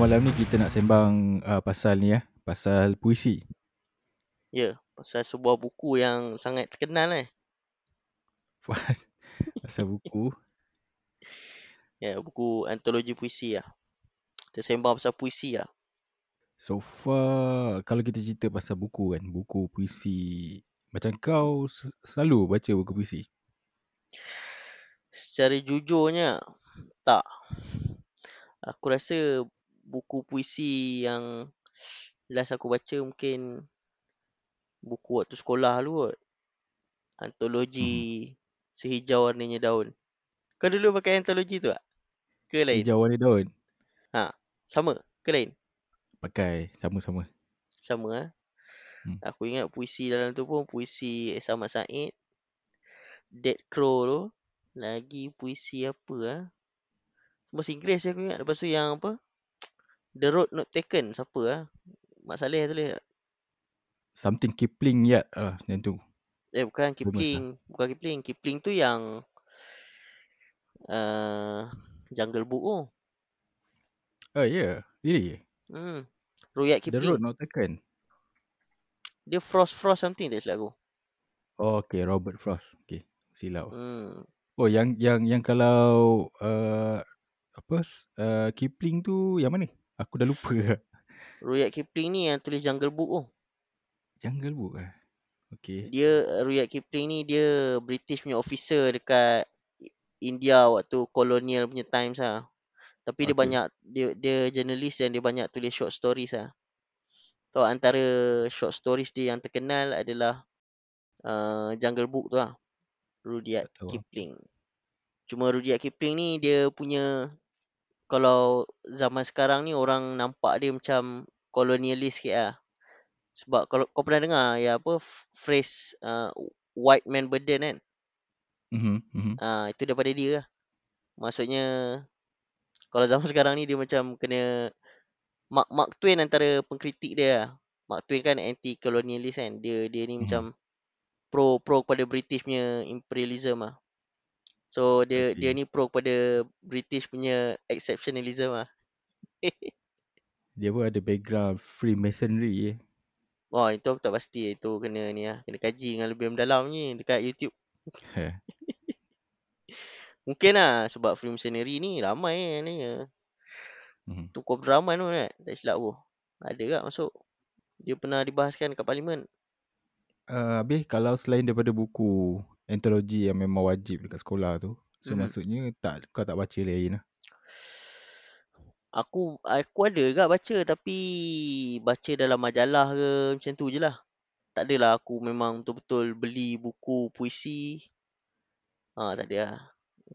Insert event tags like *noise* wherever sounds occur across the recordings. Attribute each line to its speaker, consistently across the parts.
Speaker 1: So malam ni kita nak sembang uh, pasal ni ya, pasal puisi.
Speaker 2: Ya, pasal sebuah buku yang sangat terkenal eh. *laughs*
Speaker 1: pasal buku.
Speaker 2: Ya, buku antologi puisi lah. Kita sembang pasal puisi lah.
Speaker 1: So far, kalau kita cerita pasal buku kan, buku puisi. Macam kau selalu baca buku puisi?
Speaker 2: Secara jujurnya, tak. Aku rasa buku puisi yang last aku baca mungkin buku waktu sekolah dulu kot. Antologi hmm. Sehijau Warnanya Daun. Kau dulu pakai antologi tu tak? Ke lain?
Speaker 1: Sehijau Warnanya Daun?
Speaker 2: Ha, sama ke lain?
Speaker 1: Pakai, sama-sama.
Speaker 2: Sama ah. Hmm. Aku ingat puisi dalam tu pun puisi Sama Said. Dead Crow tu. Lagi puisi apa ah? Bahasa Inggeris aku ingat. Lepas tu yang apa? The Road Not Taken siapa ah? Mak Saleh tulis tak?
Speaker 1: Something Kipling yet ah uh, yang tu.
Speaker 2: Eh bukan Kipling, Bukan, bukan Kipling. Kipling tu yang uh, Jungle Book tu.
Speaker 1: Oh ya, yeah. really?
Speaker 2: Hmm. Rudyard Kipling.
Speaker 1: The Road Not Taken.
Speaker 2: Dia Frost Frost something tak silap aku.
Speaker 1: Oh, okay, Robert Frost. Okay, silap. Hmm. Oh, yang yang yang kalau uh, apa uh, Kipling tu yang mana? Aku dah lupa.
Speaker 2: Rudyard Kipling ni yang tulis Jungle Book tu. Oh.
Speaker 1: Jungle Book eh? Okay.
Speaker 2: Dia, Rudyard Kipling ni dia British punya officer dekat India waktu colonial punya times lah. Tapi okay. dia banyak, dia, dia journalist dan dia banyak tulis short stories lah. So antara short stories dia yang terkenal adalah uh, Jungle Book tu lah. Rudyard Kipling. Cuma Rudyard Kipling ni dia punya kalau zaman sekarang ni orang nampak dia macam kolonialis sikit lah. Sebab kalau kau pernah dengar ya apa phrase uh, white man burden kan?
Speaker 1: Mhm. Mm
Speaker 2: uh, itu daripada dia lah. Maksudnya kalau zaman sekarang ni dia macam kena Mark Mark Twain antara pengkritik dia lah. Mark Twain kan anti kolonialis kan. Dia dia ni mm-hmm. macam pro pro kepada British punya imperialism lah. So dia dia ni pro kepada British punya exceptionalism ah. *laughs*
Speaker 1: dia pun ada background Freemasonry eh.
Speaker 2: Oh itu aku tak pasti itu kena ni lah. Kena kaji dengan lebih mendalam ni dekat YouTube. *laughs* Mungkin lah sebab Freemasonry ni ramai kan ni. Mm-hmm. Tu kau drama tu kan. Tak silap pun. Ada tak masuk. Dia pernah dibahaskan kat parlimen.
Speaker 1: Uh, habis kalau selain daripada buku antologi yang memang wajib dekat sekolah tu. So mm-hmm. maksudnya tak kau tak baca lain lah.
Speaker 2: Aku aku ada juga baca tapi baca dalam majalah ke macam tu je lah. Tak adalah aku memang betul-betul beli buku puisi. Ha, tak ada lah.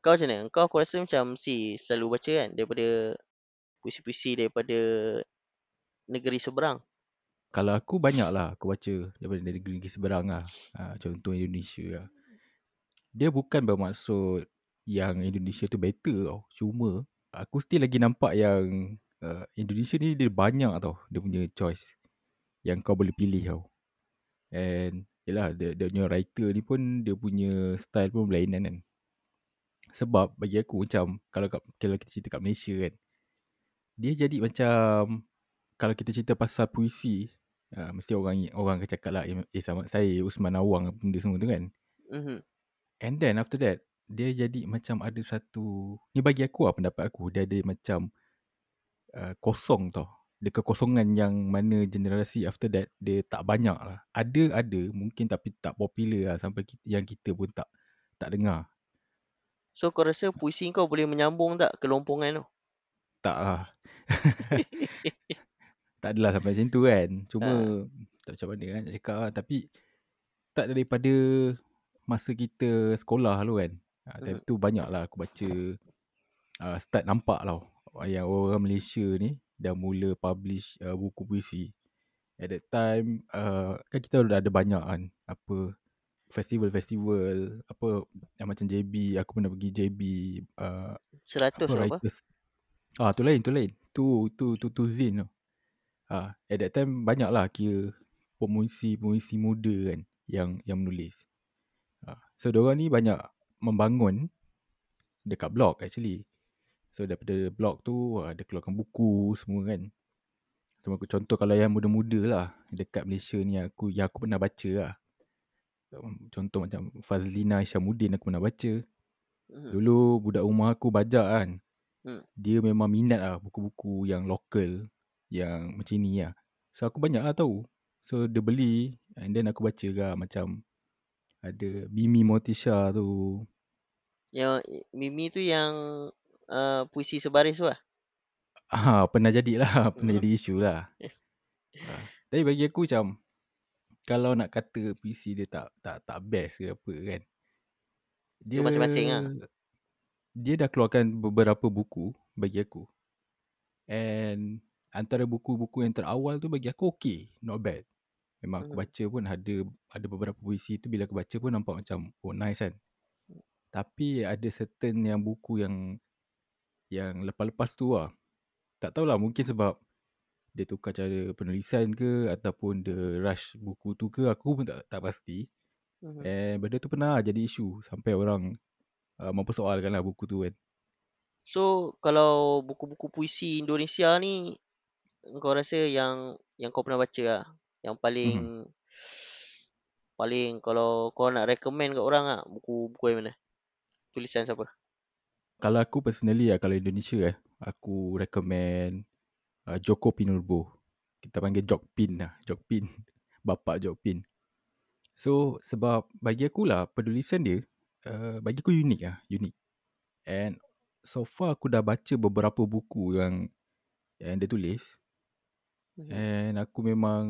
Speaker 2: Kau macam mana? Kau aku rasa macam si selalu baca kan daripada puisi-puisi daripada negeri seberang.
Speaker 1: Kalau aku banyak lah aku baca daripada negeri seberang lah. Ha, contoh Indonesia lah dia bukan bermaksud yang Indonesia tu better tau. Cuma aku still lagi nampak yang uh, Indonesia ni dia banyak tau dia punya choice yang kau boleh pilih tau. And yelah dia, dia punya writer ni pun dia punya style pun berlainan kan. Sebab bagi aku macam kalau kalau kita cerita kat Malaysia kan dia jadi macam kalau kita cerita pasal puisi uh, mesti orang orang akan cakap lah eh sama saya Usman Awang benda semua tu kan. Mm-hmm. And then after that, dia jadi macam ada satu, ni bagi aku lah pendapat aku, dia ada macam uh, kosong tau. Dia kekosongan yang mana generasi after that, dia tak banyak lah. Ada, ada, mungkin tapi tak popular lah sampai kita, yang kita pun tak tak dengar.
Speaker 2: So kau rasa puisi kau boleh menyambung tak kelompongan tu?
Speaker 1: Tak lah. *laughs* tak adalah sampai macam tu kan. Cuma, ha. tak macam mana kan nak cakap lah. Tapi, tak daripada masa kita sekolah tu kan. Uh, time tu banyak lah aku baca uh, start nampak lah yang orang Malaysia ni dah mula publish uh, buku puisi. At that time uh, kan kita dah ada banyak kan apa festival-festival apa yang macam JB aku pernah pergi JB
Speaker 2: uh, 100 apa? Writers.
Speaker 1: Ah tu lain tu lain. Tu tu tu tu Zin tu. Ah at that time banyak lah kira pemuisi-pemuisi muda kan yang yang menulis. So diorang ni banyak membangun dekat blog actually. So daripada blog tu uh, dia keluarkan buku semua kan. So, aku contoh kalau yang muda-muda lah dekat Malaysia ni aku yang aku pernah baca lah. Um, Contoh macam Fazlina Isyamuddin aku pernah baca.
Speaker 2: Mhm.
Speaker 1: Dulu budak rumah aku bajak kan.
Speaker 2: Hmm.
Speaker 1: Dia memang minat lah buku-buku yang lokal yang macam ni lah. So aku banyak lah tahu. So dia beli and then aku baca lah macam ada Mimi Motisha tu.
Speaker 2: Yang Mimi tu yang uh, puisi sebaris tu lah. *laughs*
Speaker 1: Ah, pernah jadi lah. *laughs* Pernah
Speaker 2: Hmm.
Speaker 1: jadi isu lah. *laughs* Ah, tapi bagi aku macam kalau nak kata puisi dia tak tak tak best ke apa kan. Dia
Speaker 2: masing-masing lah.
Speaker 1: Dia dah keluarkan beberapa buku bagi aku. And antara buku-buku yang terawal tu bagi aku okay, not bad. Memang aku
Speaker 2: Mhm.
Speaker 1: baca pun ada ada beberapa puisi tu bila aku baca pun nampak macam oh nice kan. Tapi ada certain yang buku yang yang lepas-lepas tu lah. Tak tahulah mungkin sebab dia tukar cara penulisan ke ataupun dia rush buku tu ke aku pun tak tak pasti.
Speaker 2: Mhm.
Speaker 1: And benda tu pernah jadi isu sampai orang uh, mempersoalkan lah buku tu kan.
Speaker 2: So kalau buku-buku puisi Indonesia ni kau rasa yang yang kau pernah baca lah yang paling
Speaker 1: Mhm.
Speaker 2: paling kalau kau nak recommend kat orang ah buku-buku yang mana? Tulisan siapa?
Speaker 1: Kalau aku personally lah, kalau Indonesia eh, aku recommend uh, Joko Pinurbo. Kita panggil Jokpin lah, Jokpin. *laughs* Bapak Jokpin. So, sebab bagi aku lah, penulisan dia, uh, bagi aku unik lah, unik. And so far aku dah baca beberapa buku yang yang dia tulis.
Speaker 2: Mhm.
Speaker 1: And aku memang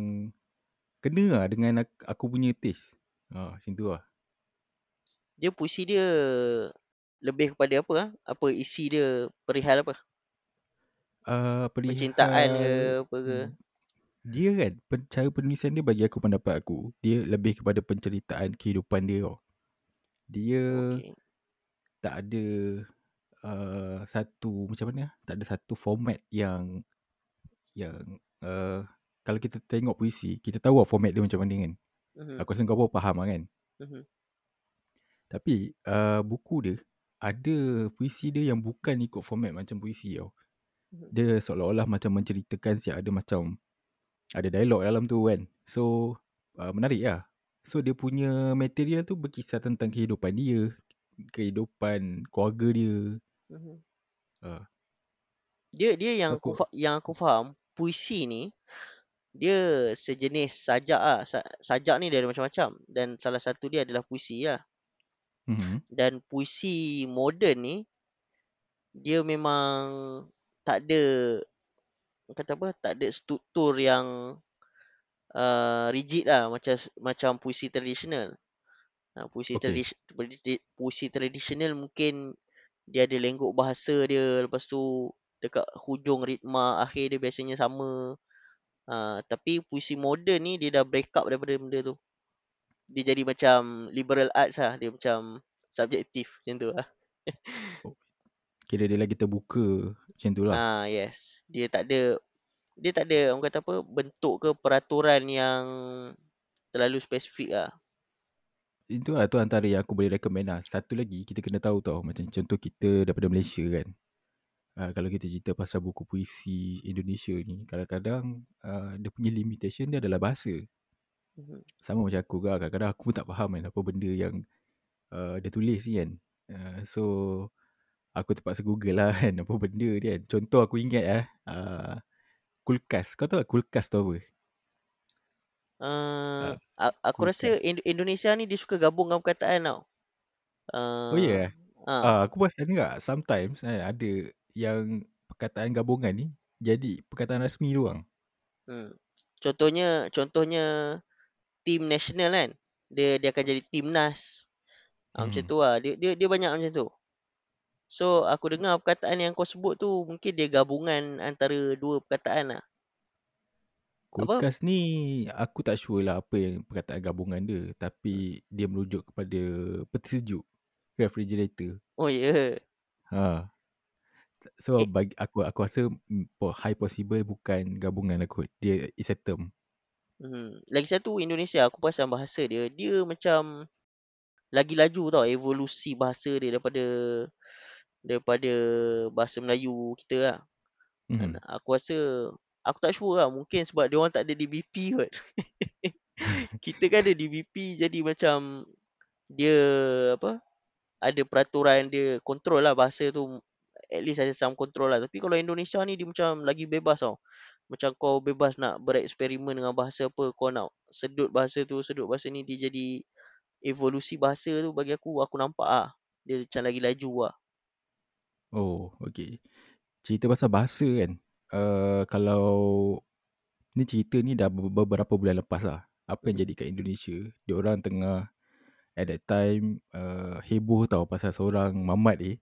Speaker 1: kena lah dengan aku, aku punya taste. Ha, macam tu lah.
Speaker 2: Dia puisi dia lebih kepada apa ah? Apa isi dia perihal apa?
Speaker 1: Uh,
Speaker 2: Percintaan ke
Speaker 1: perihal
Speaker 2: apa ke?
Speaker 1: dia kan cara penulisan dia bagi aku pendapat aku dia lebih kepada penceritaan kehidupan dia tau. Dia
Speaker 2: Okey.
Speaker 1: tak ada uh, satu macam mana tak ada satu format yang yang uh, kalau kita tengok puisi kita tahu lah format dia macam mana kan.
Speaker 2: Mhm.
Speaker 1: Aku rasa kau pun faham lah kan.
Speaker 2: Mhm.
Speaker 1: Tapi uh, buku dia ada puisi dia yang bukan ikut format macam puisi tau.
Speaker 2: Mhm.
Speaker 1: Dia seolah-olah macam menceritakan siap ada macam ada dialog dalam tu kan. So uh, menarik lah. So dia punya material tu berkisah tentang kehidupan dia, kehidupan keluarga dia.
Speaker 2: Mhm.
Speaker 1: Uh,
Speaker 2: Dia dia yang aku
Speaker 1: aku
Speaker 2: fa- yang aku faham puisi ni dia sejenis sajak ah. Sa- sajak ni dia ada macam-macam dan salah satu dia adalah puisi lah.
Speaker 1: mm-hmm.
Speaker 2: Dan puisi moden ni dia memang tak ada kata apa tak ada struktur yang uh, rigid lah macam macam puisi tradisional. Ha, puisi
Speaker 1: Okay.
Speaker 2: tradisi- puisi, puisi tradisional mungkin dia ada lenggok bahasa dia lepas tu dekat hujung ritma akhir dia biasanya sama. Ha, tapi puisi moden ni dia dah break up daripada benda tu. Dia jadi macam liberal arts lah. Dia macam subjektif macam tu lah.
Speaker 1: Kira dia lagi terbuka macam tu lah.
Speaker 2: Ah yes. Dia tak ada dia tak ada orang kata apa bentuk ke peraturan yang terlalu spesifik lah.
Speaker 1: Itu lah tu antara yang aku boleh recommend lah. Satu lagi kita kena tahu tau. Macam contoh kita daripada Malaysia kan. Uh, kalau kita cerita pasal buku puisi Indonesia ni. Kadang-kadang uh, dia punya limitation dia adalah bahasa.
Speaker 2: Mhm.
Speaker 1: Sama macam aku kan. Kadang-kadang aku pun tak faham kan apa benda yang uh, dia tulis ni kan. Uh, so aku terpaksa google lah *laughs* kan apa benda dia kan. Contoh aku ingat eh. Uh, kulkas. Kau tahu tak kulkas tu apa?
Speaker 2: Uh,
Speaker 1: Uh,
Speaker 2: aku rasa
Speaker 1: kulkas.
Speaker 2: Ind- Indonesia ni dia suka gabungkan perkataan tau. Uh,
Speaker 1: Oh ya yeah.
Speaker 2: ah,
Speaker 1: Ah, aku perasan juga sometimes eh, ada yang perkataan gabungan ni jadi perkataan rasmi doang.
Speaker 2: hmm. Contohnya contohnya tim nasional kan. Dia dia akan jadi timnas. Ah, macam
Speaker 1: Hmm.
Speaker 2: tu lah. Dia, dia dia banyak macam tu. So aku dengar perkataan yang kau sebut tu mungkin dia gabungan antara dua perkataan lah. Apa?
Speaker 1: Kulkas ni aku tak sure lah apa yang perkataan gabungan dia
Speaker 2: Hmm.
Speaker 1: tapi dia merujuk kepada peti sejuk refrigerator.
Speaker 2: Oh ya. Yeah.
Speaker 1: Ha. So bagi aku aku rasa mm, high possible bukan gabungan lah kot. Dia is a term.
Speaker 2: hmm. Lagi satu Indonesia aku perasan bahasa dia. Dia macam lagi laju tau evolusi bahasa dia daripada daripada bahasa Melayu kita lah.
Speaker 1: Mhm.
Speaker 2: Aku rasa aku tak sure lah mungkin sebab dia orang tak ada DBP kot. *laughs* kita kan ada DBP jadi macam dia apa ada peraturan dia control lah bahasa tu at least ada some control lah tapi kalau Indonesia ni dia macam lagi bebas tau macam kau bebas nak bereksperimen dengan bahasa apa kau nak sedut bahasa tu sedut bahasa ni dia jadi evolusi bahasa tu bagi aku aku nampak ah dia macam lagi laju lah
Speaker 1: Oh, okay. Cerita pasal bahasa kan. Uh, kalau ni cerita ni dah beberapa bulan lepas lah. Apa yang jadi kat Indonesia. Dia orang tengah at that time uh, heboh tau pasal seorang mamat ni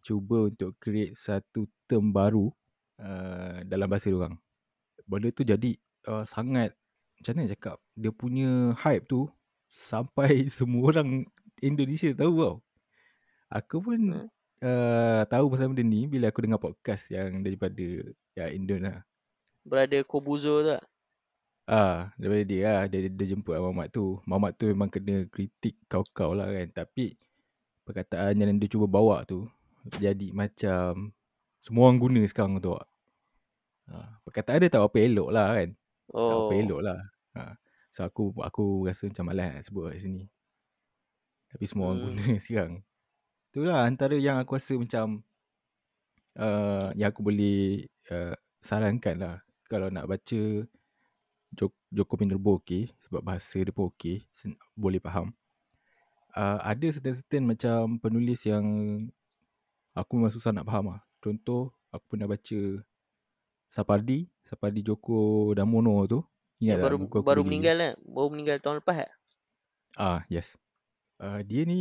Speaker 1: cuba untuk create satu term baru uh, dalam bahasa orang. Benda tu jadi uh, sangat macam mana cakap dia punya hype tu sampai *laughs* semua orang Indonesia tahu tau. Aku pun uh, tahu pasal benda ni bila aku dengar podcast yang daripada ya Indon lah.
Speaker 2: Brother Kobuzo tu tak?
Speaker 1: Ah, daripada dia lah. Dia, dia jemput lah Mamat tu. Mamat tu memang kena kritik kau-kau lah kan. Tapi perkataan yang dia cuba bawa tu jadi macam semua orang guna sekarang tu. Ha, perkataan dia tak apa elok lah kan. Oh. Tak apa elok lah. Ha. So aku aku rasa macam malas nak sebut kat sini. Tapi semua orang
Speaker 2: Hmm.
Speaker 1: guna *laughs* sekarang. Itulah antara yang aku rasa macam uh, yang aku boleh uh, sarankan lah. Kalau nak baca Joko, Joko Pinurbo okey sebab bahasa dia pun okey, boleh faham. Uh, ada certain-certain macam penulis yang aku memang susah nak faham lah. Contoh, aku pernah baca Sapardi, Sapardi Joko Damono tu. Ingat
Speaker 2: Yang
Speaker 1: tak
Speaker 2: baru
Speaker 1: buku aku
Speaker 2: baru meninggal kan? Baru meninggal tahun lepas tak?
Speaker 1: Ah, yes. Uh, dia ni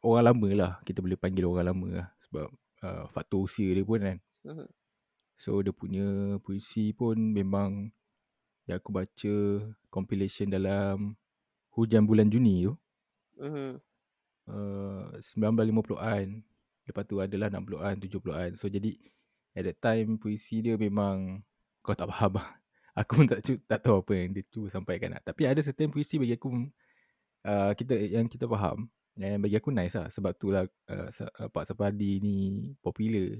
Speaker 1: orang lama lah. Kita boleh panggil orang lama lah. Sebab uh, faktor usia dia pun kan.
Speaker 2: Mhm.
Speaker 1: So, dia punya puisi pun memang yang aku baca compilation dalam Hujan Bulan Juni tu.
Speaker 2: Mhm.
Speaker 1: Uh, 1950-an. Lepas tu adalah 60-an, 70-an. So, jadi at that time puisi dia memang kau tak faham lah. *laughs* Aku pun tak, tak tahu apa yang dia cuba sampaikan lah. Tapi ada certain puisi bagi aku uh, kita yang kita faham. Dan bagi aku nice lah. Sebab tu lah uh, Pak Sapardi ni popular.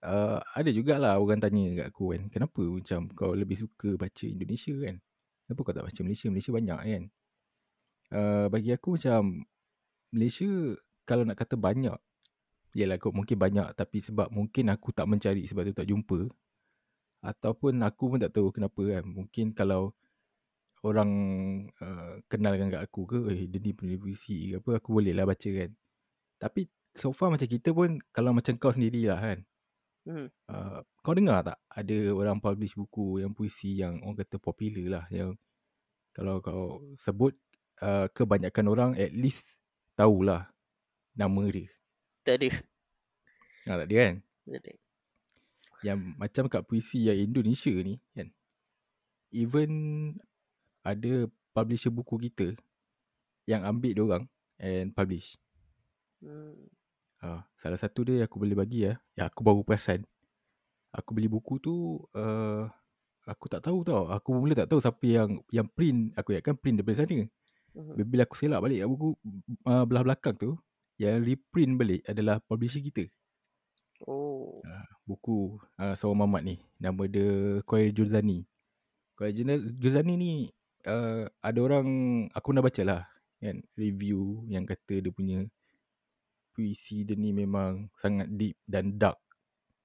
Speaker 1: Uh, ada jugalah orang tanya kat aku kan. Kenapa macam kau lebih suka baca Indonesia kan? Kenapa kau tak baca Malaysia? Malaysia banyak kan? Uh, bagi aku macam Malaysia kalau nak kata banyak. Yalah kau mungkin banyak tapi sebab mungkin aku tak mencari sebab tu tak jumpa. Ataupun aku pun tak tahu kenapa kan. Mungkin kalau orang uh, kenalkan kat aku ke, eh dia ni penulis puisi ke apa, aku boleh lah baca kan. Tapi so far macam kita pun, kalau macam kau sendirilah kan.
Speaker 2: Mhm.
Speaker 1: Uh, kau dengar tak ada orang publish buku yang puisi yang orang kata popular lah. Yang kalau kau sebut, uh, kebanyakan orang at least tahulah nama dia.
Speaker 2: Tak ada.
Speaker 1: Ha, tak ada kan?
Speaker 2: Tak ada.
Speaker 1: Yang macam kat puisi yang Indonesia ni kan. Even ada publisher buku kita yang ambil dia orang and publish.
Speaker 2: Hmm.
Speaker 1: Ha, salah satu dia aku boleh bagi ya. Ya aku baru perasan. Aku beli buku tu uh, aku tak tahu tau. Aku mula tak tahu siapa yang yang print. Aku ingatkan print daripada sana.
Speaker 2: Mhm.
Speaker 1: Bila aku selak balik buku uh, belah belakang tu yang reprint balik adalah publisher kita.
Speaker 2: Oh.
Speaker 1: Ha, buku uh, seorang mamat ni. Nama dia Khoir Juzani. Juna- Juzani ni uh, ada orang aku pernah baca lah kan review yang kata dia punya puisi dia ni memang sangat deep dan dark.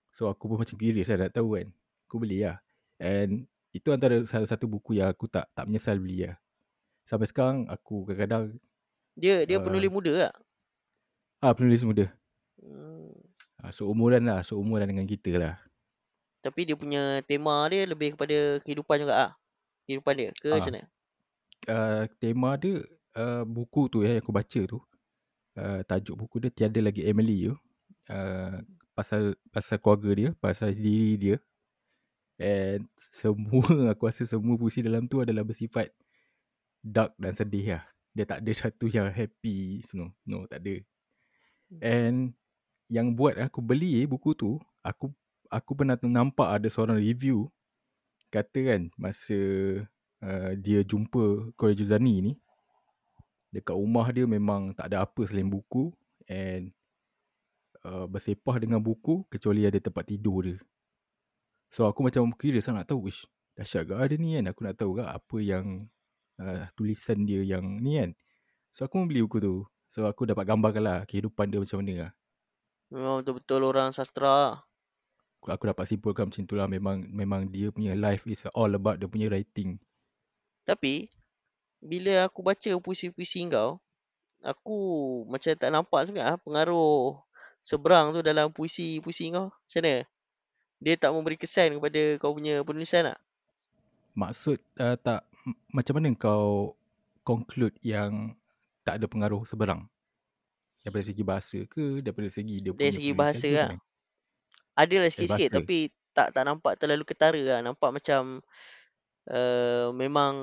Speaker 1: So aku pun macam curious lah nak tahu kan. Aku beli lah. And itu antara salah satu buku yang aku tak tak menyesal beli lah. Sampai sekarang aku kadang-kadang
Speaker 2: Dia dia
Speaker 1: Uh,
Speaker 2: penulis muda tak?
Speaker 1: Ah penulis muda.
Speaker 2: Hmm.
Speaker 1: Ah, seumuran lah, seumuran dengan kita lah.
Speaker 2: Tapi dia punya tema dia lebih kepada kehidupan juga ah. Kehidupan dia ke
Speaker 1: Ah.
Speaker 2: macam mana?
Speaker 1: uh, tema dia uh, buku tu ya yang aku baca tu uh, tajuk buku dia tiada lagi Emily tu uh, pasal pasal keluarga dia pasal diri dia and semua *laughs* aku rasa semua puisi dalam tu adalah bersifat dark dan sedih lah dia tak ada satu yang happy no no tak ada and yang buat aku beli eh, buku tu aku aku pernah nampak ada seorang review kata kan masa uh, dia jumpa Khoir Juzani ni dekat rumah dia memang tak ada apa selain buku and uh, bersepah dengan buku kecuali ada tempat tidur dia. So aku macam kira sangat tahu, ish, dahsyat gak ada ni kan. Aku nak tahu gak apa yang uh, tulisan dia yang ni kan. So aku membeli buku tu. So aku dapat gambarkan lah kehidupan dia macam mana lah.
Speaker 2: Memang betul-betul orang sastra.
Speaker 1: Aku, aku dapat simpulkan macam tu lah. Memang, memang dia punya life is all about dia punya writing.
Speaker 2: Tapi, bila aku baca puisi-puisi kau, aku macam tak nampak sangat ah pengaruh seberang tu dalam puisi-puisi kau. Macam mana? Dia tak memberi kesan kepada kau punya penulisan tak?
Speaker 1: Maksud uh, tak, macam mana kau conclude yang tak ada pengaruh seberang? Daripada segi bahasa ke? Daripada segi dia
Speaker 2: Dari
Speaker 1: punya
Speaker 2: segi
Speaker 1: penulisan
Speaker 2: bahasa lah.
Speaker 1: mana?
Speaker 2: Adalah
Speaker 1: Dari
Speaker 2: sikit-sikit
Speaker 1: bahasa.
Speaker 2: tapi tak tak nampak terlalu ketara lah. Nampak macam uh, memang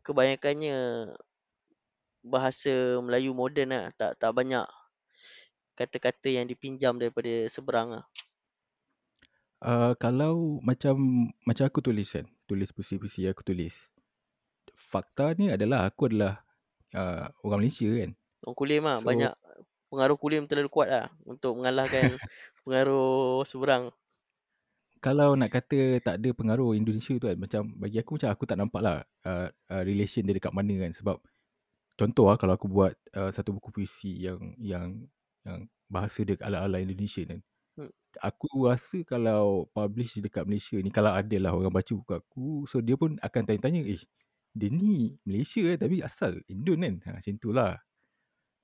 Speaker 2: kebanyakannya bahasa Melayu moden lah. Tak tak banyak kata-kata yang dipinjam daripada seberang lah.
Speaker 1: Uh, kalau macam macam aku tulis kan, tulis puisi-puisi aku tulis. Faktanya adalah aku adalah uh, orang Malaysia kan.
Speaker 2: Orang Kulim lah.
Speaker 1: So-
Speaker 2: Banyak pengaruh Kulim terlalu kuat lah. Untuk mengalahkan *laughs* pengaruh seberang.
Speaker 1: Kalau nak kata tak ada pengaruh Indonesia tu kan, macam bagi aku macam aku tak nampak lah uh, uh, relation dia dekat mana kan. Sebab contoh lah kalau aku buat uh, satu buku puisi yang yang yang bahasa dia ala-ala Indonesia kan.
Speaker 2: Hmm.
Speaker 1: Aku rasa kalau publish dekat Malaysia ni, kalau ada lah orang baca buku aku, so dia pun akan tanya-tanya, eh dia ni Malaysia eh tapi asal Indon kan. Ha, macam tu lah.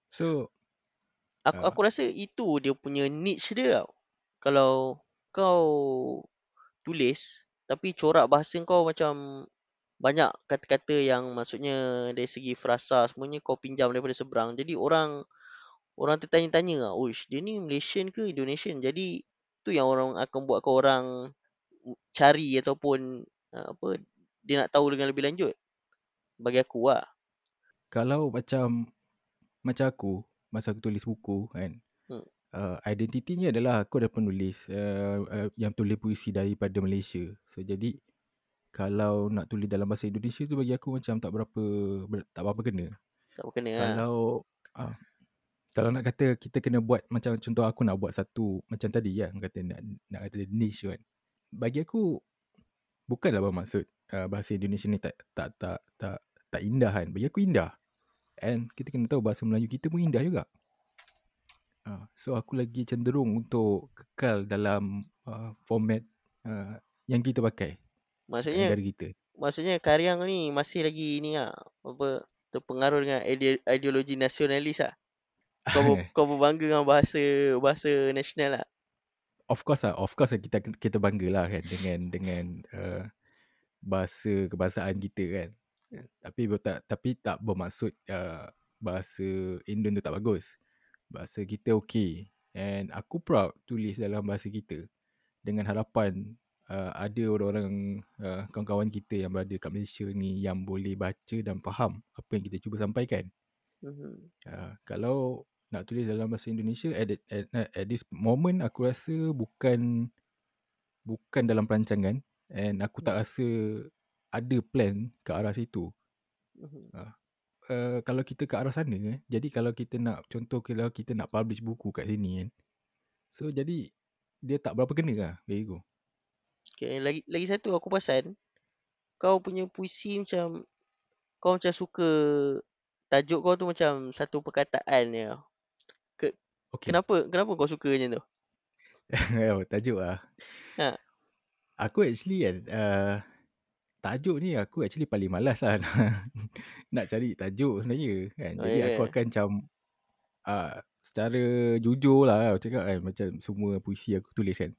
Speaker 1: So,
Speaker 2: Aku,
Speaker 1: Ah.
Speaker 2: aku rasa itu dia punya niche dia tau. Kalau kau tulis tapi corak bahasa kau macam banyak kata-kata yang maksudnya dari segi frasa semuanya kau pinjam daripada seberang. Jadi orang orang tertanya-tanya lah, "Uish, dia ni Malaysian ke Indonesian?" Jadi tu yang orang akan buat kau orang cari ataupun uh, apa dia nak tahu dengan lebih lanjut. Bagi aku lah.
Speaker 1: kalau macam macam aku, masa aku tulis buku kan,
Speaker 2: Hmm.
Speaker 1: uh, identitinya adalah aku ada penulis uh, uh, yang tulis puisi daripada Malaysia. So jadi kalau nak tulis dalam bahasa Indonesia tu bagi aku macam tak berapa ber, tak berapa kena.
Speaker 2: Tak berkena lah.
Speaker 1: Kalau uh, kalau nak kata kita kena buat macam contoh aku nak buat satu macam tadi kan kata nak nak kata niche kan. Bagi aku bukanlah bermaksud uh, bahasa Indonesia ni tak tak tak tak tak indah kan. Bagi aku indah. And kita kena tahu bahasa Melayu kita pun indah juga. Uh, so aku lagi cenderung untuk kekal dalam uh, format uh, yang kita pakai
Speaker 2: Maksudnya
Speaker 1: negara kita.
Speaker 2: maksudnya karya kau ni masih lagi ni lah apa terpengaruh dengan ide, ideologi nasionalis lah. Kau ber, *laughs* kau berbangga dengan bahasa bahasa nasional lah.
Speaker 1: of course lah, of course lah kita kita bangga lah kan dengan dengan uh, bahasa kebangsaan kita kan. Tapi ber- tak tapi tak bermaksud uh, bahasa Indon tu tak bagus. Bahasa kita okey. And aku proud tulis dalam bahasa kita. Dengan harapan uh, ada orang-orang uh, kawan-kawan kita yang berada kat Malaysia ni yang boleh baca dan faham apa yang kita cuba sampaikan. Uh, kalau nak tulis dalam bahasa Indonesia at, at, at, at this moment aku rasa bukan bukan dalam perancangan. And aku tak rasa ada plan ke arah situ.
Speaker 2: Mhm.
Speaker 1: Uh, kalau kita ke arah sana eh, jadi kalau kita nak contoh kalau kita nak publish buku kat sini kan. So jadi dia tak berapa kena lah bagi aku.
Speaker 2: Okay, lagi lagi satu aku perasan kau punya puisi macam kau macam suka tajuk kau tu macam satu perkataan je.
Speaker 1: Okay.
Speaker 2: Kenapa kenapa kau suka macam tu?
Speaker 1: oh, *laughs* tajuk lah.
Speaker 2: Ha.
Speaker 1: Aku actually kan, uh, tajuk ni aku actually paling malas lah nak, *laughs* nak cari tajuk sebenarnya kan.
Speaker 2: Oh,
Speaker 1: Jadi
Speaker 2: ya
Speaker 1: aku
Speaker 2: ke?
Speaker 1: akan macam uh, secara jujur lah aku cakap kan macam semua puisi aku tulis kan.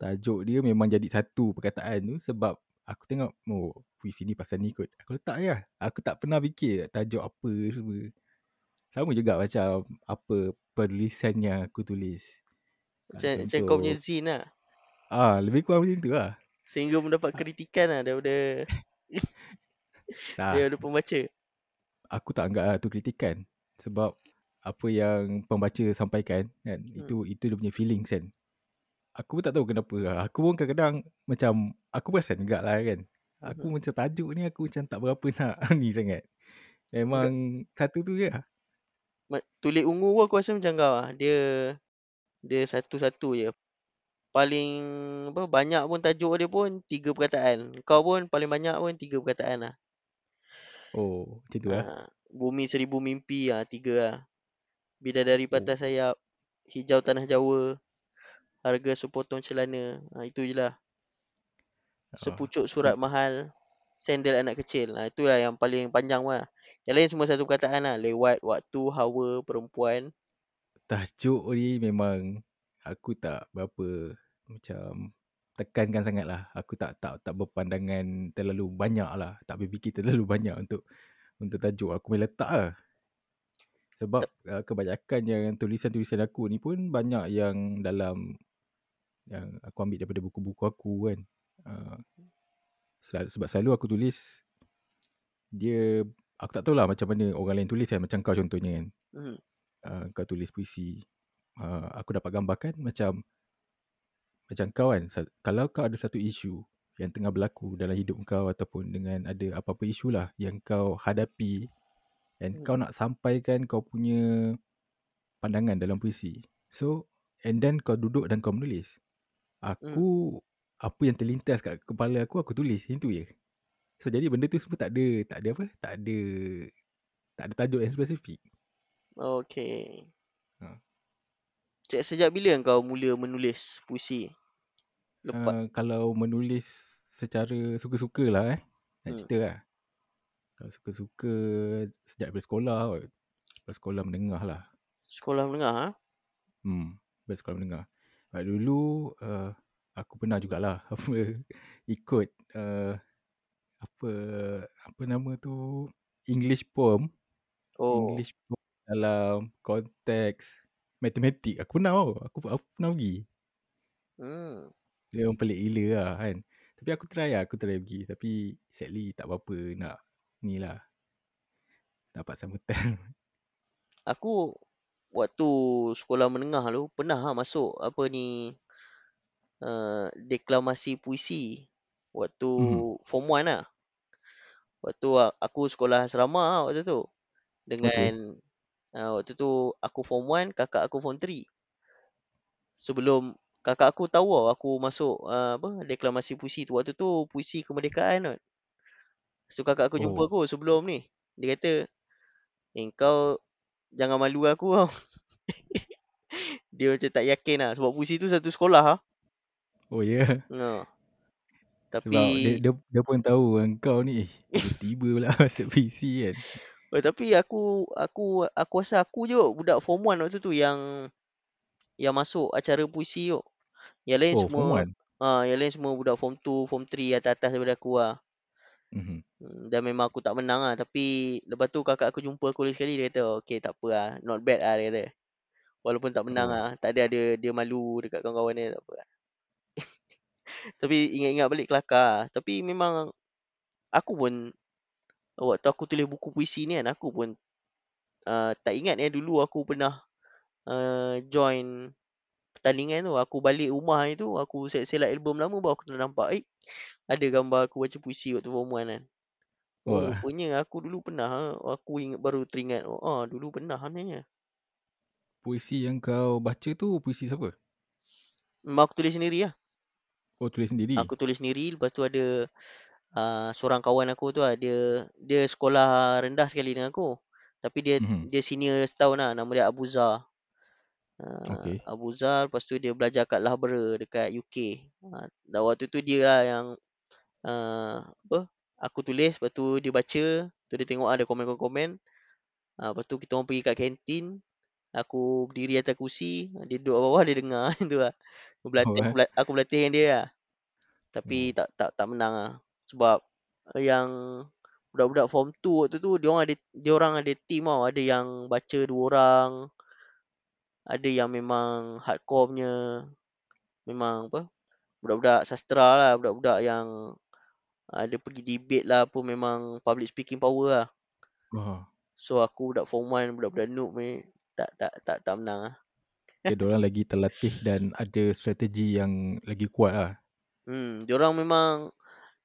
Speaker 1: Tajuk dia memang jadi satu perkataan tu sebab aku tengok oh puisi ni pasal ni kot. Aku letak je lah. Aku tak pernah fikir tajuk apa semua. Sama juga macam apa penulisan yang aku tulis. Ah,
Speaker 2: Macam macam kau punya zin lah.
Speaker 1: Ah, lebih kurang macam tu lah.
Speaker 2: Sehingga mendapat kritikan lah daripada *laughs*
Speaker 1: Tak,
Speaker 2: daripada pembaca.
Speaker 1: aku tak anggap lah tu kritikan. Sebab apa yang pembaca sampaikan kan,
Speaker 2: Hmm.
Speaker 1: itu itu dia punya feelings kan. Aku pun tak tahu kenapa lah. Aku pun kadang-kadang macam, aku perasan juga lah kan. Aku
Speaker 2: Mhm.
Speaker 1: macam tajuk ni aku macam tak berapa *laughs* nak ni sangat. Memang satu tu je lah.
Speaker 2: Tulis ungu pun aku rasa macam kau lah. Dia Dia satu-satu je. Paling apa banyak pun tajuk dia pun tiga perkataan. Kau pun paling banyak pun tiga perkataan lah.
Speaker 1: Oh, macam tu lah.
Speaker 2: Ha, bumi seribu mimpi ah ha, tiga lah. Bidadari
Speaker 1: Oh.
Speaker 2: patah sayap, hijau tanah Jawa, harga sepotong celana. Ha, itu je lah.
Speaker 1: Ah,
Speaker 2: Sepucuk surat mahal, sandal anak kecil. Ha, itulah yang paling panjang lah. Yang lain semua satu perkataan lah. Lewat, waktu, hawa, perempuan.
Speaker 1: tajuk ni memang aku tak berapa macam tekankan sangat lah. Aku tak tak tak berpandangan terlalu banyak lah. Tak berfikir terlalu *laughs* banyak untuk untuk tajuk. Aku main letak lah. Sebab uh, kebanyakan yang tulisan-tulisan aku ni pun banyak yang dalam yang aku ambil daripada buku-buku aku kan. Uh, sel- sebab selalu aku tulis dia aku tak tahu lah macam mana orang lain tulis kan macam kau contohnya kan.
Speaker 2: Hmm.
Speaker 1: uh, kau tulis puisi uh, aku dapat gambarkan macam macam kau kan kalau kau ada satu isu yang tengah berlaku dalam hidup kau ataupun dengan ada apa-apa isu lah yang kau hadapi dan
Speaker 2: Hmm.
Speaker 1: kau nak sampaikan kau punya pandangan dalam puisi. So and then kau duduk dan kau menulis. Aku apa yang terlintas kat kepala aku aku tulis. Itu je. So jadi benda tu semua tak ada tak ada apa? Tak ada tak ada tajuk yang spesifik.
Speaker 2: Okay.
Speaker 1: Ha.
Speaker 2: Cik, sejak bila kau mula menulis puisi? Lepas.
Speaker 1: Uh, kalau menulis secara suka-suka lah eh. Nak
Speaker 2: Hmm.
Speaker 1: cerita lah. Kalau suka-suka sejak daripada sekolah kot. Daripada sekolah menengah lah.
Speaker 2: Sekolah menengah ha?
Speaker 1: Hmm. Daripada sekolah menengah. Sebab dulu uh, aku pernah jugalah *laughs* apa ikut uh, apa apa nama tu English poem.
Speaker 2: Oh.
Speaker 1: English poem dalam konteks matematik. Aku pernah tau. Aku, aku pernah pergi.
Speaker 2: Hmm.
Speaker 1: Dia orang pelik gila lah kan. Tapi aku try lah, aku try pergi. Tapi sadly tak apa-apa nak ni lah. Dapat sambutan. *laughs*
Speaker 2: Aku waktu sekolah menengah tu pernah ha, masuk apa ni uh, deklamasi puisi waktu
Speaker 1: Mhm.
Speaker 2: form 1 lah. Waktu aku sekolah asrama lah waktu tu. Dengan uh, waktu tu aku form 1, kakak aku form 3. Sebelum kakak aku tahu tau aku masuk uh, apa deklamasi puisi tu. Waktu tu puisi kemerdekaan kot. So kakak aku jumpa
Speaker 1: Oh.
Speaker 2: aku sebelum ni. Dia kata, "Eh kau jangan malu aku tau." *laughs* Dia macam tak yakin lah sebab puisi tu satu sekolah lah.
Speaker 1: Oh ya. Yeah. Sebab
Speaker 2: Tapi
Speaker 1: dia, dia, dia pun tahu kan kau ni eh, tiba-tiba pula *laughs* masuk PC kan.
Speaker 2: Oh, tapi aku aku aku rasa aku je budak form 1 waktu tu yang yang masuk acara puisi tu. Yang lain
Speaker 1: Oh,
Speaker 2: semua
Speaker 1: 1.
Speaker 2: ha, yang lain semua budak form 2, form 3 atas-atas daripada aku lah.
Speaker 1: Mhm.
Speaker 2: Hmm, Dan memang aku tak menang lah Tapi Lepas tu kakak aku jumpa aku lagi sekali Dia kata Okay tak apa lah Not bad lah dia kata Walaupun tak menang
Speaker 1: Oh.
Speaker 2: lah Tak ada dia, dia malu Dekat kawan-kawan dia Tak apa lah *laughs* Tapi ingat-ingat balik kelakar lah. Tapi memang Aku pun Waktu aku tulis buku puisi ni kan Aku pun uh, Tak ingat eh Dulu aku pernah uh, Join Pertandingan tu Aku balik rumah ni tu Aku select-select album lama Baru aku nampak Eh ada gambar aku baca puisi waktu form 1 kan Oh rupanya aku dulu pernah ha. Aku ingat baru teringat Oh ah, dulu pernah sebenarnya
Speaker 1: Puisi yang kau baca tu puisi siapa?
Speaker 2: Memang aku tulis sendiri lah
Speaker 1: Oh tulis sendiri.
Speaker 2: Aku tulis sendiri Lepas tu ada uh, Seorang kawan aku tu lah Dia Dia sekolah rendah sekali dengan aku Tapi dia
Speaker 1: Mhm.
Speaker 2: Dia senior setahun lah Nama dia Abu Zar uh,
Speaker 1: Okay.
Speaker 2: Abu Zar Lepas tu dia belajar kat Loughborough Dekat UK uh, Dan waktu tu dia lah yang uh, Apa Aku tulis Lepas tu dia baca tu dia tengok ada komen-komen uh, Lepas tu kita orang pergi kat kantin Aku berdiri atas kursi Dia duduk bawah Dia dengar *laughs* Itu lah Aku berlatih,
Speaker 1: Oh,
Speaker 2: aku,
Speaker 1: eh?
Speaker 2: berlatih dengan dia lah Tapi
Speaker 1: Oh.
Speaker 2: tak tak tak menang lah Sebab Yang Budak-budak form 2 waktu tu Dia orang ada Dia orang ada team tau Ada yang baca dua orang Ada yang memang Hardcore punya Memang apa Budak-budak sastra lah Budak-budak yang Ada pergi debate lah Apa memang Public speaking power lah
Speaker 1: Wah.
Speaker 2: So aku budak form 1 Budak-budak noob ni Tak tak tak tak menang lah *laughs*
Speaker 1: Okay, orang lagi terlatih dan ada strategi yang lagi kuat lah.
Speaker 2: Hmm, diorang memang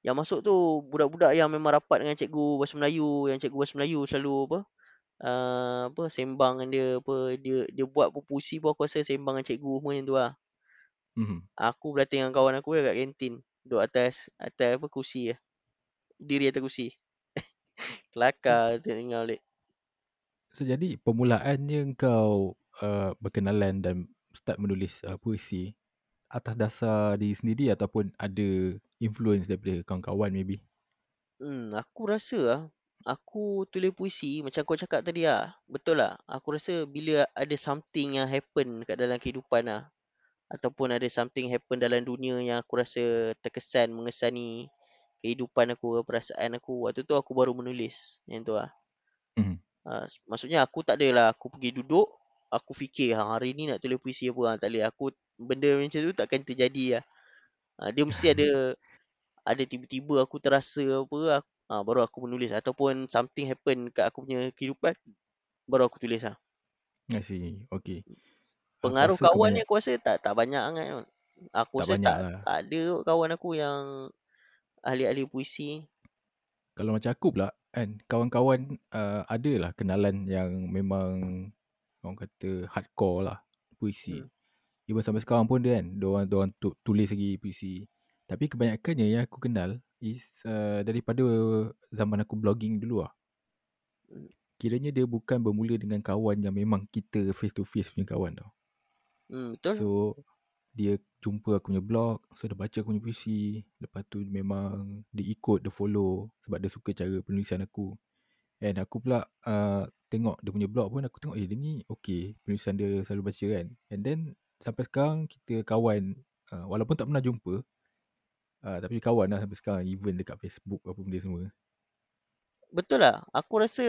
Speaker 2: yang masuk tu budak-budak yang memang rapat dengan cikgu bahasa Melayu, yang cikgu bahasa Melayu selalu apa? uh, apa sembang dengan dia apa dia dia buat pun puisi pun aku rasa sembang dengan cikgu semua macam tu lah.
Speaker 1: Mhm.
Speaker 2: Aku berlatih dengan kawan aku kat kantin. Duduk atas atas apa kursi lah. Diri atas kursi. *laughs* Kelakar tengok balik.
Speaker 1: So jadi permulaannya kau uh, berkenalan dan start menulis uh, puisi atas dasar diri sendiri ataupun ada influence daripada kawan-kawan maybe?
Speaker 2: Hmm, aku rasa lah, aku tulis puisi macam kau cakap tadi lah. Betul lah. Aku rasa bila ada something yang happen kat dalam kehidupan lah. Ataupun ada something happen dalam dunia yang aku rasa terkesan, mengesani kehidupan aku, perasaan aku. Waktu tu aku baru menulis. Yang tu lah.
Speaker 1: Mhm.
Speaker 2: Uh, maksudnya aku tak adalah aku pergi duduk, aku fikir ha, hari ni nak tulis puisi apa. Ha, tak boleh. Aku benda macam tu takkan terjadi lah. Uh, dia mesti ada ada tiba-tiba aku terasa apa ha, baru aku menulis ataupun something happen kat aku punya kehidupan baru aku tulis lah.
Speaker 1: I see. Okay.
Speaker 2: Pengaruh
Speaker 1: Aku
Speaker 2: kawan ni aku rasa tak tak banyak sangat. kot. Aku
Speaker 1: Tak
Speaker 2: rasa tak,
Speaker 1: lah.
Speaker 2: tak ada kawan aku yang ahli-ahli puisi.
Speaker 1: Kalau macam aku pula kan kawan-kawan uh, ada lah kenalan yang memang orang kata hardcore lah puisi.
Speaker 2: Hmm.
Speaker 1: Even sampai sekarang pun dia kan dia orang dia orang tu, tulis lagi puisi. Tapi kebanyakannya yang aku kenal is uh, daripada zaman aku blogging dulu lah.
Speaker 2: Hmm.
Speaker 1: Kiranya dia bukan bermula dengan kawan yang memang kita face to face punya kawan tau.
Speaker 2: Hmm, betul.
Speaker 1: So dia jumpa aku punya blog, so dia baca aku punya puisi, lepas tu memang dia ikut, dia follow sebab dia suka cara penulisan aku. And aku pula uh, tengok dia punya blog pun aku tengok eh dia ni okay penulisan dia selalu baca kan. And then sampai sekarang kita kawan uh, walaupun tak pernah jumpa uh, tapi kawan lah sampai sekarang even dekat Facebook apa benda semua.
Speaker 2: Betul lah. Aku rasa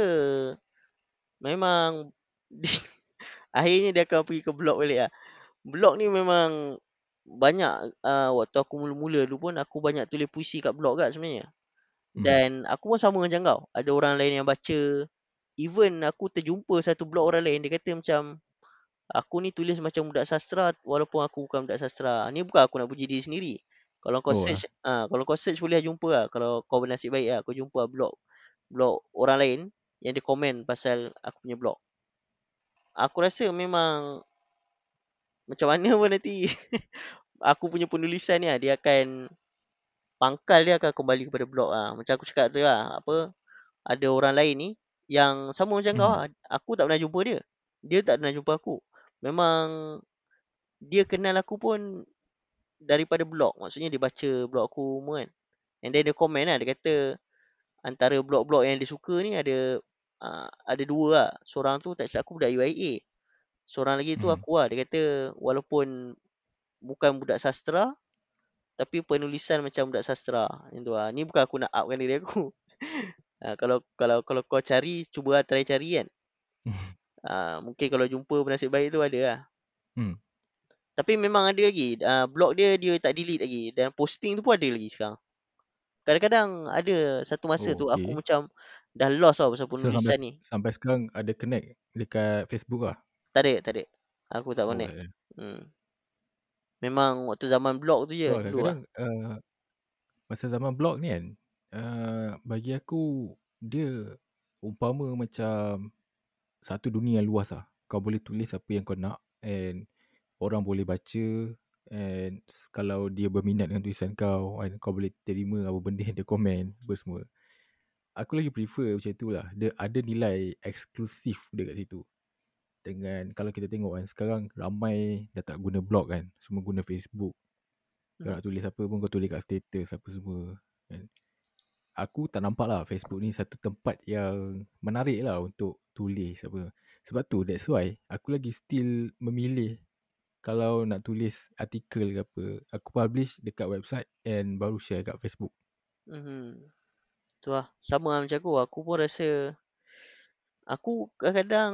Speaker 2: memang *laughs* akhirnya dia akan pergi ke blog balik lah. Blog ni memang banyak uh, waktu aku mula-mula dulu pun aku banyak tulis puisi kat blog kat sebenarnya.
Speaker 1: Hmm.
Speaker 2: Dan aku pun sama macam kau. Ada orang lain yang baca. Even aku terjumpa satu blog orang lain dia kata macam aku ni tulis macam budak sastra walaupun aku bukan budak sastra. Ni bukan aku nak puji diri sendiri. Kalau kau
Speaker 1: Oh,
Speaker 2: search ah kalau kau search boleh jumpa lah. Kalau kau bernasib baik lah kau jumpa blog blog orang lain yang dia komen pasal aku punya blog. Aku rasa memang macam mana pun nanti *laughs* aku punya penulisan ni lah, dia akan pangkal dia akan kembali kepada blog ah. Macam aku cakap tu lah, apa ada orang lain ni yang sama macam kau
Speaker 1: Mhm.
Speaker 2: lah. Aku tak pernah jumpa dia. Dia tak pernah jumpa aku. Memang dia kenal aku pun daripada blog. Maksudnya dia baca blog aku semua kan. And then dia komen lah. Dia kata antara blog-blog yang dia suka ni ada uh, ada dua lah. Seorang tu tak silap aku budak UIA. Seorang lagi tu
Speaker 1: Mhm.
Speaker 2: aku lah. Dia kata walaupun bukan budak sastra tapi penulisan macam budak sastra. Yang tu lah. Ni bukan aku nak upkan diri aku. *laughs* uh, kalau kalau kalau kau cari cuba lah try cari kan. Uh, *laughs* mungkin kalau jumpa bernasib baik tu ada lah.
Speaker 1: Hmm.
Speaker 2: Tapi memang ada lagi. Uh, blog dia dia tak delete lagi dan posting tu pun ada lagi sekarang. Kadang-kadang ada satu masa
Speaker 1: Oh,
Speaker 2: tu aku
Speaker 1: okay.
Speaker 2: macam dah lost tau pasal
Speaker 1: So
Speaker 2: penulisan
Speaker 1: sampai,
Speaker 2: ni.
Speaker 1: sampai sekarang ada connect dekat Facebook lah.
Speaker 2: Tak ada, tak ada. Aku tak
Speaker 1: Oh,
Speaker 2: connect.
Speaker 1: ada.
Speaker 2: Hmm. Memang waktu zaman blog tu je
Speaker 1: So
Speaker 2: dulu lah.
Speaker 1: kadang-kadang uh, masa zaman blog ni kan uh, bagi aku dia umpama macam satu dunia yang luas lah. Kau boleh tulis apa yang kau nak and orang boleh baca and s- kalau dia berminat dengan tulisan kau and kau boleh terima apa benda yang dia komen apa semua. Aku lagi prefer macam tu lah. Dia ada nilai eksklusif dekat situ. Dengan kalau kita tengok kan sekarang ramai dah tak guna blog kan. Semua guna Facebook. Kau
Speaker 2: Hmm.
Speaker 1: nak tulis apa pun kau tulis kat status apa semua kan. Aku tak nampak lah Facebook ni satu tempat yang menarik lah untuk tulis apa. Sebab tu that's why aku lagi still memilih kalau nak tulis artikel ke apa. Aku publish dekat website and baru share kat Facebook.
Speaker 2: Mhm. Tu lah. Sama lah macam aku. Aku pun rasa aku kadang-kadang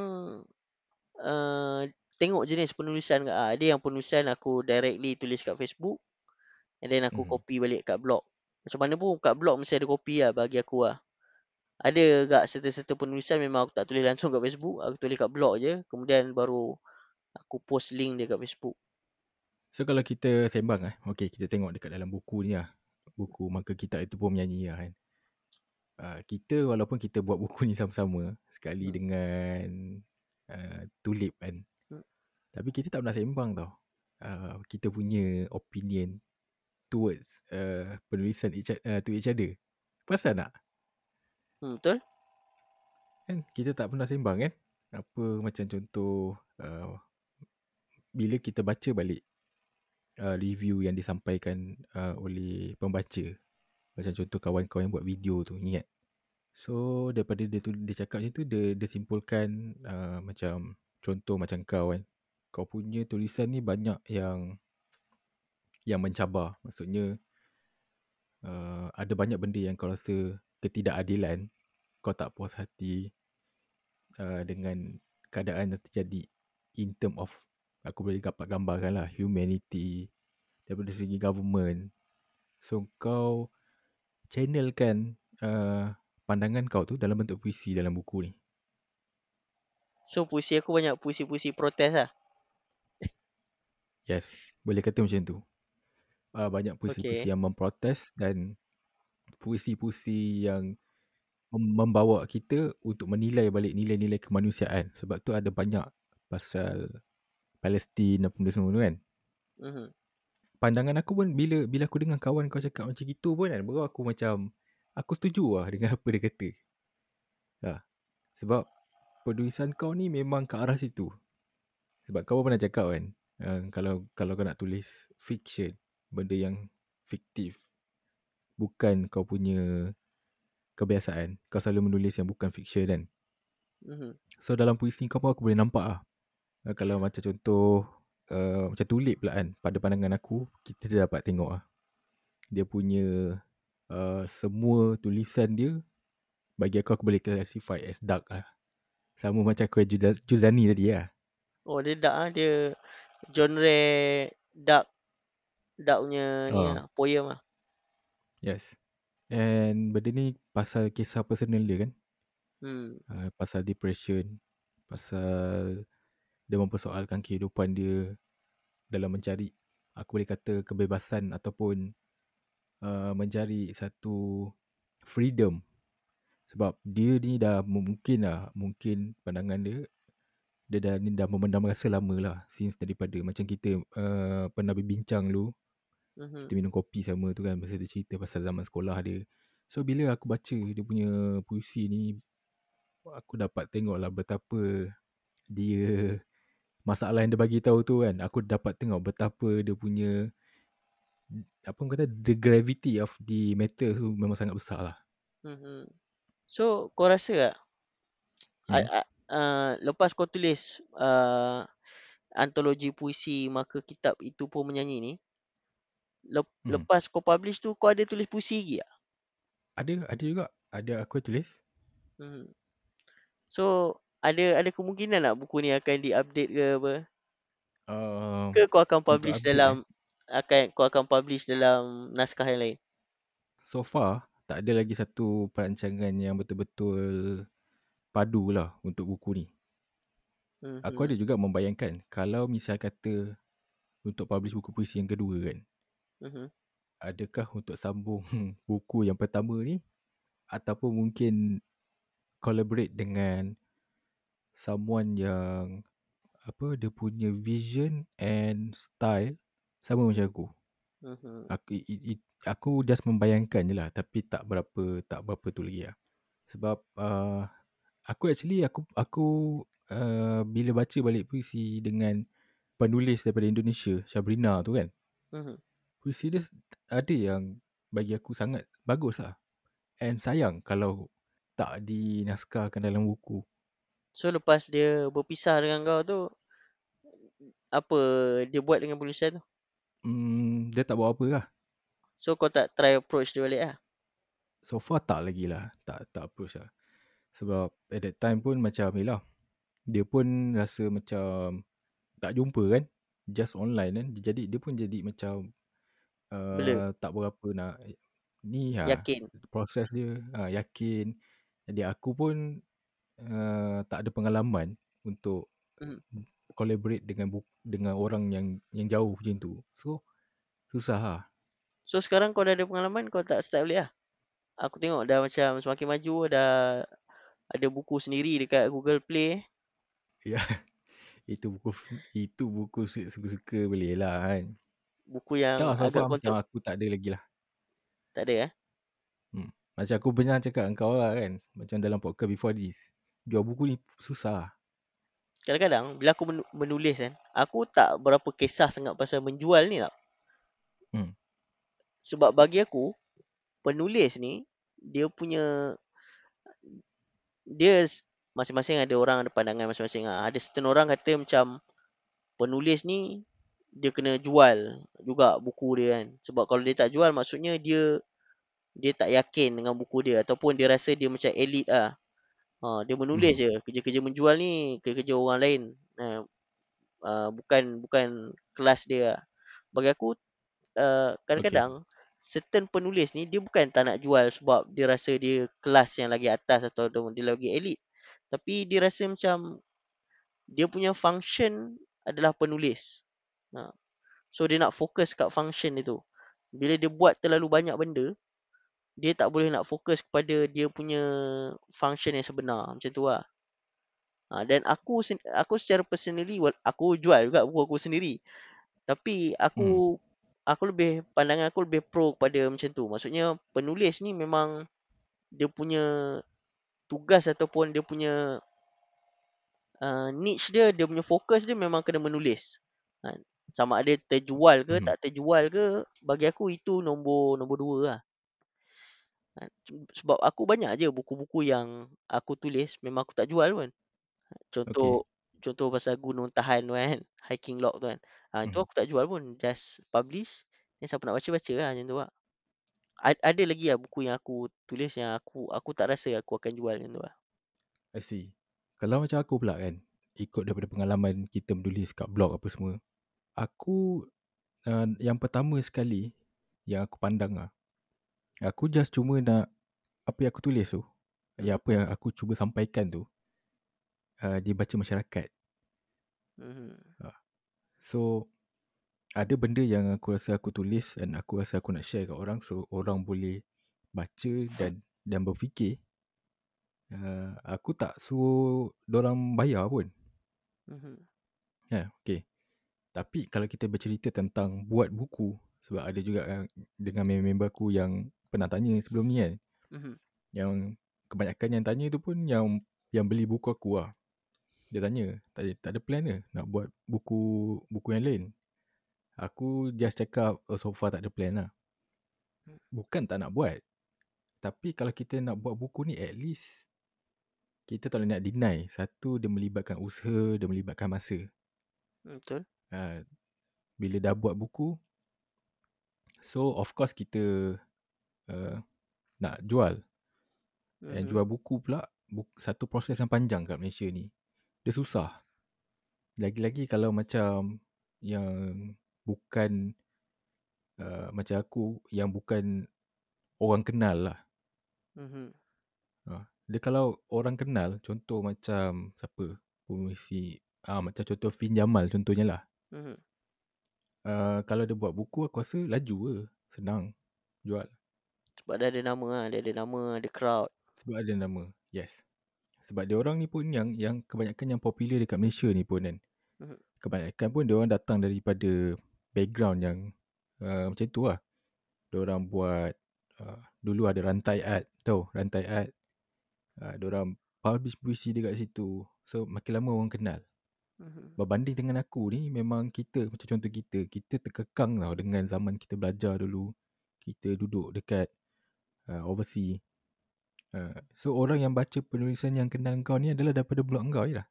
Speaker 2: uh, tengok jenis penulisan kat. Ada yang penulisan aku directly tulis kat Facebook and then aku
Speaker 1: Mhm.
Speaker 2: copy balik kat blog. Macam mana pun kat blog mesti ada copy lah bagi aku lah. Ada gak serta-serta penulisan memang aku tak tulis langsung kat Facebook. Aku tulis kat blog je. Kemudian baru aku post link dia kat Facebook.
Speaker 1: So kalau kita sembang eh. Okay kita tengok dekat dalam buku ni lah. Buku maka kita itu pun menyanyi lah kan. uh, kita walaupun kita buat buku ni sama-sama sekali
Speaker 2: Hmm.
Speaker 1: dengan uh, Tulip kan.
Speaker 2: Hmm.
Speaker 1: Tapi kita tak pernah sembang tau. Uh, kita punya opinion towards uh, penulisan each, uh, to each other. Perasan tak?
Speaker 2: Hmm, betul?
Speaker 1: Kan kita tak pernah sembang kan? Apa macam contoh uh, bila kita baca balik uh, review yang disampaikan uh, oleh pembaca. Macam contoh kawan-kawan yang buat video tu, ingat? So daripada dia tu dia cakap macam tu dia dia simpulkan uh, macam contoh macam kau kan. Kau punya tulisan ni banyak yang yang mencabar. Maksudnya uh, ada banyak benda yang kau rasa ketidakadilan, kau tak puas hati uh, dengan keadaan yang terjadi in term of aku boleh dapat gambarkan lah humanity daripada segi government. So kau channelkan uh, pandangan kau tu dalam bentuk puisi dalam buku ni.
Speaker 2: So puisi aku banyak puisi-puisi protes lah.
Speaker 1: Yes, boleh kata macam tu. Uh, banyak puisi-puisi
Speaker 2: Okay.
Speaker 1: yang memprotes dan puisi-puisi yang mem- membawa kita untuk menilai balik nilai-nilai kemanusiaan. Sebab tu ada banyak pasal Palestin dan benda semua tu kan.
Speaker 2: Mhm.
Speaker 1: Pandangan aku pun bila bila aku dengar kawan kau cakap macam gitu pun kan, baru aku macam aku setuju lah dengan apa dia kata. Ha. Sebab penulisan kau ni memang ke arah situ. Sebab kau pun pernah cakap kan, uh, kalau kalau kau nak tulis fiction, benda yang fiktif, bukan kau punya kebiasaan, kau selalu menulis yang bukan fiction kan.
Speaker 2: Mhm.
Speaker 1: So dalam puisi kau pun aku boleh nampak lah. Uh, kalau macam contoh, uh, macam tulip pula kan, pada pandangan aku, kita dah dapat tengok lah. Dia punya uh, semua tulisan dia, bagi aku, aku boleh classify as dark lah. Sama macam Juza- Juzani tadi lah.
Speaker 2: Oh dia dark ah dia genre dark dark punya ni
Speaker 1: Ah.
Speaker 2: lah, poem lah.
Speaker 1: Yes. And benda ni pasal kisah personal dia kan.
Speaker 2: Hmm.
Speaker 1: Uh, pasal depression. Pasal dia mempersoalkan kehidupan dia dalam mencari, aku boleh kata kebebasan ataupun uh, mencari satu freedom. Sebab dia ni dah mungkin lah, mungkin pandangan dia, dia dah ni dah memendam rasa lama lah. Since daripada macam kita uh, pernah berbincang dulu,
Speaker 2: Mhm.
Speaker 1: kita minum kopi sama tu kan, masa dia cerita pasal zaman sekolah dia. So bila aku baca dia punya puisi ni, aku dapat tengok lah betapa dia masalah yang dia bagi tahu tu kan, aku dapat tengok betapa dia punya apa orang kata the gravity of the matter tu memang sangat besar lah.
Speaker 2: Mhm. So kau rasa tak
Speaker 1: Hmm.
Speaker 2: a- uh, lepas kau tulis uh, antologi puisi maka kitab itu pun menyanyi ni lep,
Speaker 1: Hmm.
Speaker 2: lepas kau publish tu kau ada tulis puisi lagi tak?
Speaker 1: Ada ada juga, ada aku tulis.
Speaker 2: Mhm. So ada ada kemungkinan tak buku ni akan diupdate ke apa?
Speaker 1: Uh,
Speaker 2: Ke kau akan publish
Speaker 1: update eh.
Speaker 2: dalam akan kau akan publish dalam naskah yang lain?
Speaker 1: So far, tak ada lagi satu perancangan yang betul-betul padu lah untuk buku ni. Aku ada juga membayangkan kalau misal kata untuk publish buku puisi yang kedua kan,
Speaker 2: Mhm.
Speaker 1: adakah untuk sambung *laughs* buku yang pertama ni ataupun mungkin collaborate dengan someone yang apa dia punya vision and style sama macam aku.
Speaker 2: Mhm.
Speaker 1: Aku i, i, aku just membayangkan je lah tapi tak berapa tak berapa tu lagi lah. Sebab uh, aku actually aku aku uh, bila baca balik puisi dengan penulis daripada Indonesia, Syabrina tu kan.
Speaker 2: Mhm.
Speaker 1: Puisi dia s- ada yang bagi aku sangat bagus lah. And sayang kalau tak dinaskahkan dalam buku.
Speaker 2: So lepas dia berpisah dengan kau tu apa dia buat dengan penulisan tu?
Speaker 1: Hmm, dia tak buat apa lah.
Speaker 2: So kau tak try approach dia balik lah?
Speaker 1: So far tak lagi lah. Tak, tak approach lah. Sebab at that time pun macam yelah. Dia pun rasa macam tak jumpa kan. Just online kan. Jadi dia pun jadi macam
Speaker 2: Blur.
Speaker 1: uh, tak berapa nak ni lah.
Speaker 2: Yakin?
Speaker 1: Proses dia uh, yakin. Jadi aku pun uh, tak ada pengalaman untuk
Speaker 2: Mhm.
Speaker 1: collaborate dengan bu- dengan orang yang yang jauh macam tu. So susah lah.
Speaker 2: So sekarang kau dah ada pengalaman kau tak start balik lah? aku tengok dah macam semakin maju dah ada buku sendiri dekat Google Play.
Speaker 1: Ya. *laughs* Itu buku itu buku suka-suka boleh lah kan.
Speaker 2: Buku yang
Speaker 1: Tak,
Speaker 2: agak kontrol.
Speaker 1: aku tak ada lagi lah.
Speaker 2: Tak ada eh?
Speaker 1: Hmm. Macam aku pernah cakap dengan kau lah kan. Macam dalam podcast before this. Jual buku ni susah.
Speaker 2: Kadang-kadang bila aku menu- menulis kan, aku tak berapa kisah sangat pasal menjual ni tau.
Speaker 1: Hmm.
Speaker 2: Sebab bagi aku, penulis ni, dia punya, dia masing-masing ada orang ada pandangan masing-masing lah. Ada certain orang kata macam, penulis ni, dia kena jual juga buku dia kan. Sebab kalau dia tak jual, maksudnya dia, dia tak yakin dengan buku dia. Ataupun dia rasa dia macam elit lah. Ha, dia menulis
Speaker 1: Mhm.
Speaker 2: je. Kerja-kerja menjual ni, kerja-kerja orang lain. Ha, uh, bukan bukan kelas dia. lah. Bagi aku uh, kadang-kadang certain penulis ni dia bukan tak nak jual sebab dia rasa dia kelas yang lagi atas atau dia lagi elit. Tapi dia rasa macam dia punya function adalah penulis. Ha. So dia nak fokus kat function itu. Bila dia buat terlalu banyak benda, dia tak boleh nak fokus kepada dia punya function yang sebenar. Macam tu lah. Ha, dan aku aku secara personally aku jual juga buku aku sendiri. Tapi aku aku lebih pandangan aku lebih pro kepada macam tu. Maksudnya penulis ni memang dia punya tugas ataupun dia punya uh, niche dia, dia punya fokus dia memang kena menulis. Ha, sama ada terjual ke
Speaker 1: Mhm.
Speaker 2: tak terjual ke, bagi aku itu nombor nombor dua lah. Ha, sebab aku banyak je buku-buku yang aku tulis memang aku tak jual pun. Contoh okay. contoh pasal gunung tahan tu kan, *laughs* hiking log tu kan. Ha, itu
Speaker 1: Mhm.
Speaker 2: aku tak jual pun, just publish. Ni siapa nak baca baca lah macam tu lah. A- ada lagi lah buku yang aku tulis yang aku aku tak rasa aku akan jual macam tu lah.
Speaker 1: I see. Kalau macam aku pula kan, ikut daripada pengalaman kita menulis kat blog apa semua, aku uh, yang pertama sekali yang aku pandang lah, aku just cuma nak apa yang aku tulis tu, yang apa yang aku cuba sampaikan tu, uh, dibaca masyarakat.
Speaker 2: Mhm.
Speaker 1: So, ada benda yang aku rasa aku tulis dan aku rasa aku nak share kat orang so orang boleh baca dan dan berfikir. Uh, aku tak suruh orang bayar pun.
Speaker 2: Mhm.
Speaker 1: Ya, okay. Tapi kalau kita bercerita tentang buat buku, sebab ada juga yang dengan member aku yang pernah tanya sebelum ni kan.
Speaker 2: Mhm.
Speaker 1: Yang kebanyakan yang tanya tu pun yang yang beli buku aku lah. Dia tanya, tak ada, tak ada plan ke nak buat buku buku yang lain? Aku just cakap, oh, so far tak ada plan lah. Bukan tak nak buat. Tapi kalau kita nak buat buku ni, at least kita tak boleh nak deny. Satu, dia melibatkan usaha, dia melibatkan masa.
Speaker 2: Betul.
Speaker 1: Uh, bila dah buat buku, so of course kita uh, nak jual.
Speaker 2: Mhm.
Speaker 1: And jual buku pula, buku, satu proses yang panjang kat Malaysia ni. Dia susah. Lagi-lagi kalau macam yang bukan uh, macam aku, yang bukan orang kenal lah.
Speaker 2: Mhm.
Speaker 1: Uh, dia kalau orang kenal, contoh macam siapa? Pemuisi, ah macam contoh Fin Jamal contohnya lah.
Speaker 2: Mhm.
Speaker 1: Uh, kalau dia buat buku, aku rasa laju ke. Senang jual.
Speaker 2: Sebab dia ada nama lah. Dia ada nama, ada crowd.
Speaker 1: Sebab ada nama. Yes. Sebab dia orang ni pun yang yang kebanyakan yang popular dekat Malaysia ni pun kan.
Speaker 2: Mhm.
Speaker 1: Kebanyakan pun dia orang datang daripada background yang uh, macam tu lah. Dia orang buat uh, dulu ada rantai art tau, rantai art. Uh, dia orang publish puisi dekat situ. So makin lama orang kenal.
Speaker 2: Mhm.
Speaker 1: Berbanding dengan aku ni memang kita macam contoh kita, kita terkekang tau dengan zaman kita belajar dulu. Kita duduk dekat uh, overseas. Uh, so orang yang baca penulisan yang kenal kau ni adalah daripada blog kau je lah.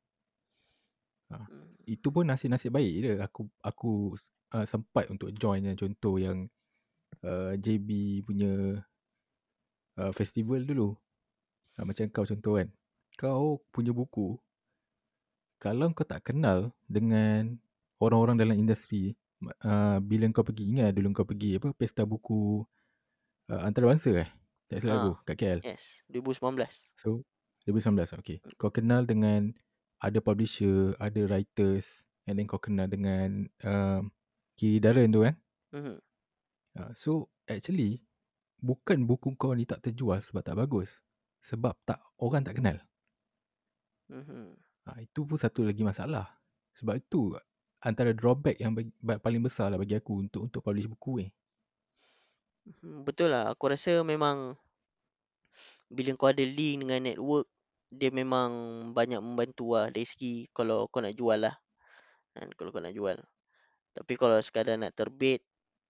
Speaker 2: Mhm.
Speaker 1: Itu pun nasib-nasib baik je aku aku uh, sempat untuk join yang contoh yang uh, JB punya uh, festival dulu. Uh, macam kau contoh kan. Kau punya buku kalau kau tak kenal dengan orang-orang dalam industri uh, bila kau pergi ingat dulu kau pergi apa pesta buku uh, antarabangsa eh tak silap
Speaker 2: Ah.
Speaker 1: aku kat KL
Speaker 2: Yes. 2019.
Speaker 1: so 2019 okay kau kenal dengan ada publisher ada writers and then kau kenal dengan um, Kiri Darren tu kan
Speaker 2: Mhm.
Speaker 1: uh, so actually bukan buku kau ni tak terjual sebab tak bagus. Sebab tak orang tak kenal.
Speaker 2: Mhm.
Speaker 1: Ha, itu pun satu lagi masalah. Sebab itu antara drawback yang bagi, paling besar lah bagi aku untuk untuk publish buku ni.
Speaker 2: Mhm, Betul lah. Aku rasa memang bila kau ada link dengan network, dia memang banyak membantu lah dari segi kalau kau nak jual lah. Kan, kalau kau nak jual. Tapi kalau sekadar nak terbit,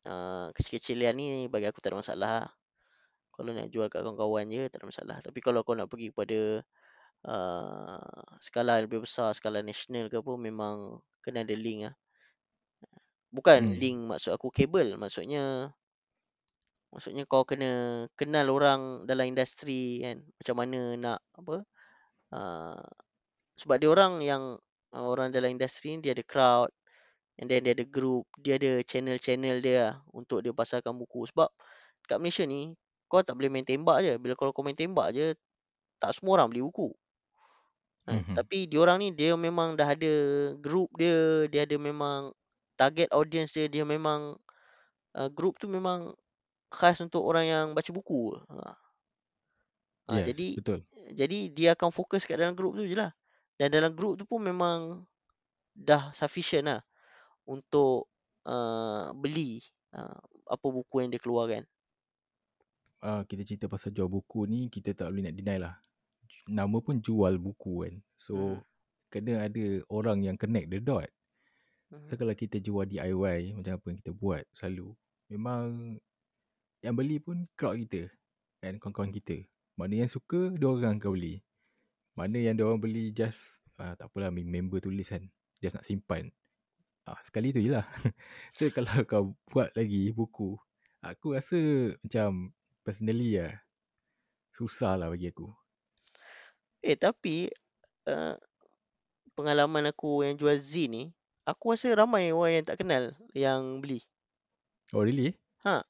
Speaker 2: uh, kecil-kecilan ni bagi aku tak ada masalah lah. Kalau nak jual kat kawan-kawan je, tak ada masalah. Tapi kalau kau nak pergi kepada uh, skala lebih besar, skala nasional ke apa, memang kena ada link lah. Bukan
Speaker 1: Hmm.
Speaker 2: link maksud aku kabel. Maksudnya Maksudnya kau kena kenal orang dalam industri kan. Macam mana nak apa. Uh, sebab dia orang yang uh, orang dalam industri ni dia ada crowd. And then dia ada group. Dia ada channel-channel dia lah untuk dia pasarkan buku. Sebab kat Malaysia ni kau tak boleh main tembak je. Bila kalau kau main tembak je tak semua orang beli buku. Kan?
Speaker 1: Mhm.
Speaker 2: Tapi dia orang ni dia memang dah ada group dia. Dia ada memang target audience dia. Dia memang uh, group tu memang khas untuk orang yang baca buku. Ha. Ha,
Speaker 1: Yes,
Speaker 2: jadi
Speaker 1: betul.
Speaker 2: jadi dia akan fokus kat dalam grup tu je lah. Dan dalam grup tu pun memang dah sufficient lah untuk uh, beli uh, apa buku yang dia keluarkan.
Speaker 1: Uh, kita cerita pasal jual buku ni, kita tak boleh nak deny lah. Nama pun jual buku kan. So,
Speaker 2: Hmm.
Speaker 1: kena ada orang yang connect the dot. So,
Speaker 2: Mhm.
Speaker 1: kalau kita jual DIY macam apa yang kita buat selalu, memang yang beli pun crowd kita dan kawan-kawan kita. Mana yang suka, dia orang akan beli. Mana yang dia orang beli just, ah, tak apalah member tulis kan. Just nak simpan. Ah, sekali tu je lah. *laughs* so, kalau kau buat lagi buku, aku rasa macam personally lah, susah lah bagi aku.
Speaker 2: Eh tapi uh, pengalaman aku yang jual zin ni, aku rasa ramai orang yang tak kenal yang beli.
Speaker 1: Oh really?
Speaker 2: Ha.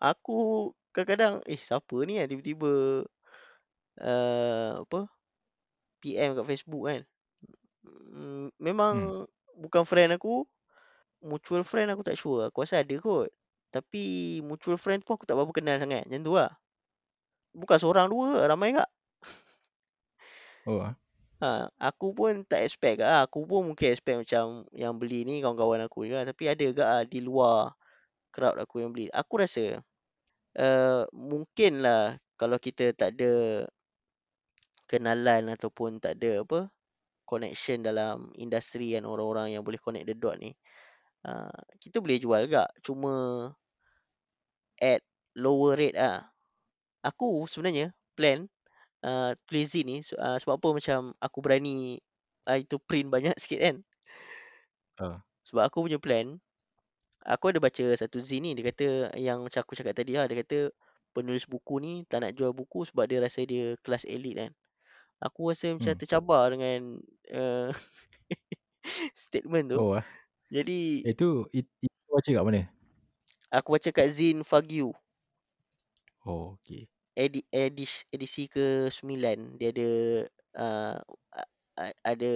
Speaker 2: Aku kadang-kadang eh siapa ni yang tiba-tiba uh, apa PM kat Facebook kan. Mm, memang
Speaker 1: Hmm.
Speaker 2: bukan friend aku. Mutual friend aku tak sure. Aku rasa ada kot. Tapi mutual friend pun aku tak berapa kenal sangat. Macam tu lah. Bukan seorang dua, ramai kak.
Speaker 1: Oh ah.
Speaker 2: Ha, aku pun tak expect lah. Aku pun mungkin expect macam yang beli ni kawan-kawan aku juga. Tapi ada ke lah di luar crowd aku yang beli. Aku rasa uh, mungkin lah kalau kita tak ada kenalan ataupun tak ada apa connection dalam industri kan orang-orang yang boleh connect the dot ni. Uh, kita boleh jual juga. Cuma at lower rate lah. Aku sebenarnya plan uh, zin ni uh, sebab apa macam aku berani uh, itu print banyak *laughs* sikit kan.
Speaker 1: Uh.
Speaker 2: Sebab aku punya plan aku ada baca satu zin ni dia kata yang macam aku cakap tadi lah dia kata penulis buku ni tak nak jual buku sebab dia rasa dia kelas elit kan. Aku rasa macam
Speaker 1: Hmm.
Speaker 2: tercabar dengan uh, *laughs* statement tu.
Speaker 1: Oh ah.
Speaker 2: Jadi
Speaker 1: Itu it, itu baca kat mana?
Speaker 2: aku baca kat Zin Fagyu.
Speaker 1: Oh okay.
Speaker 2: Edi, edis, edisi ke-9 dia ada uh, ada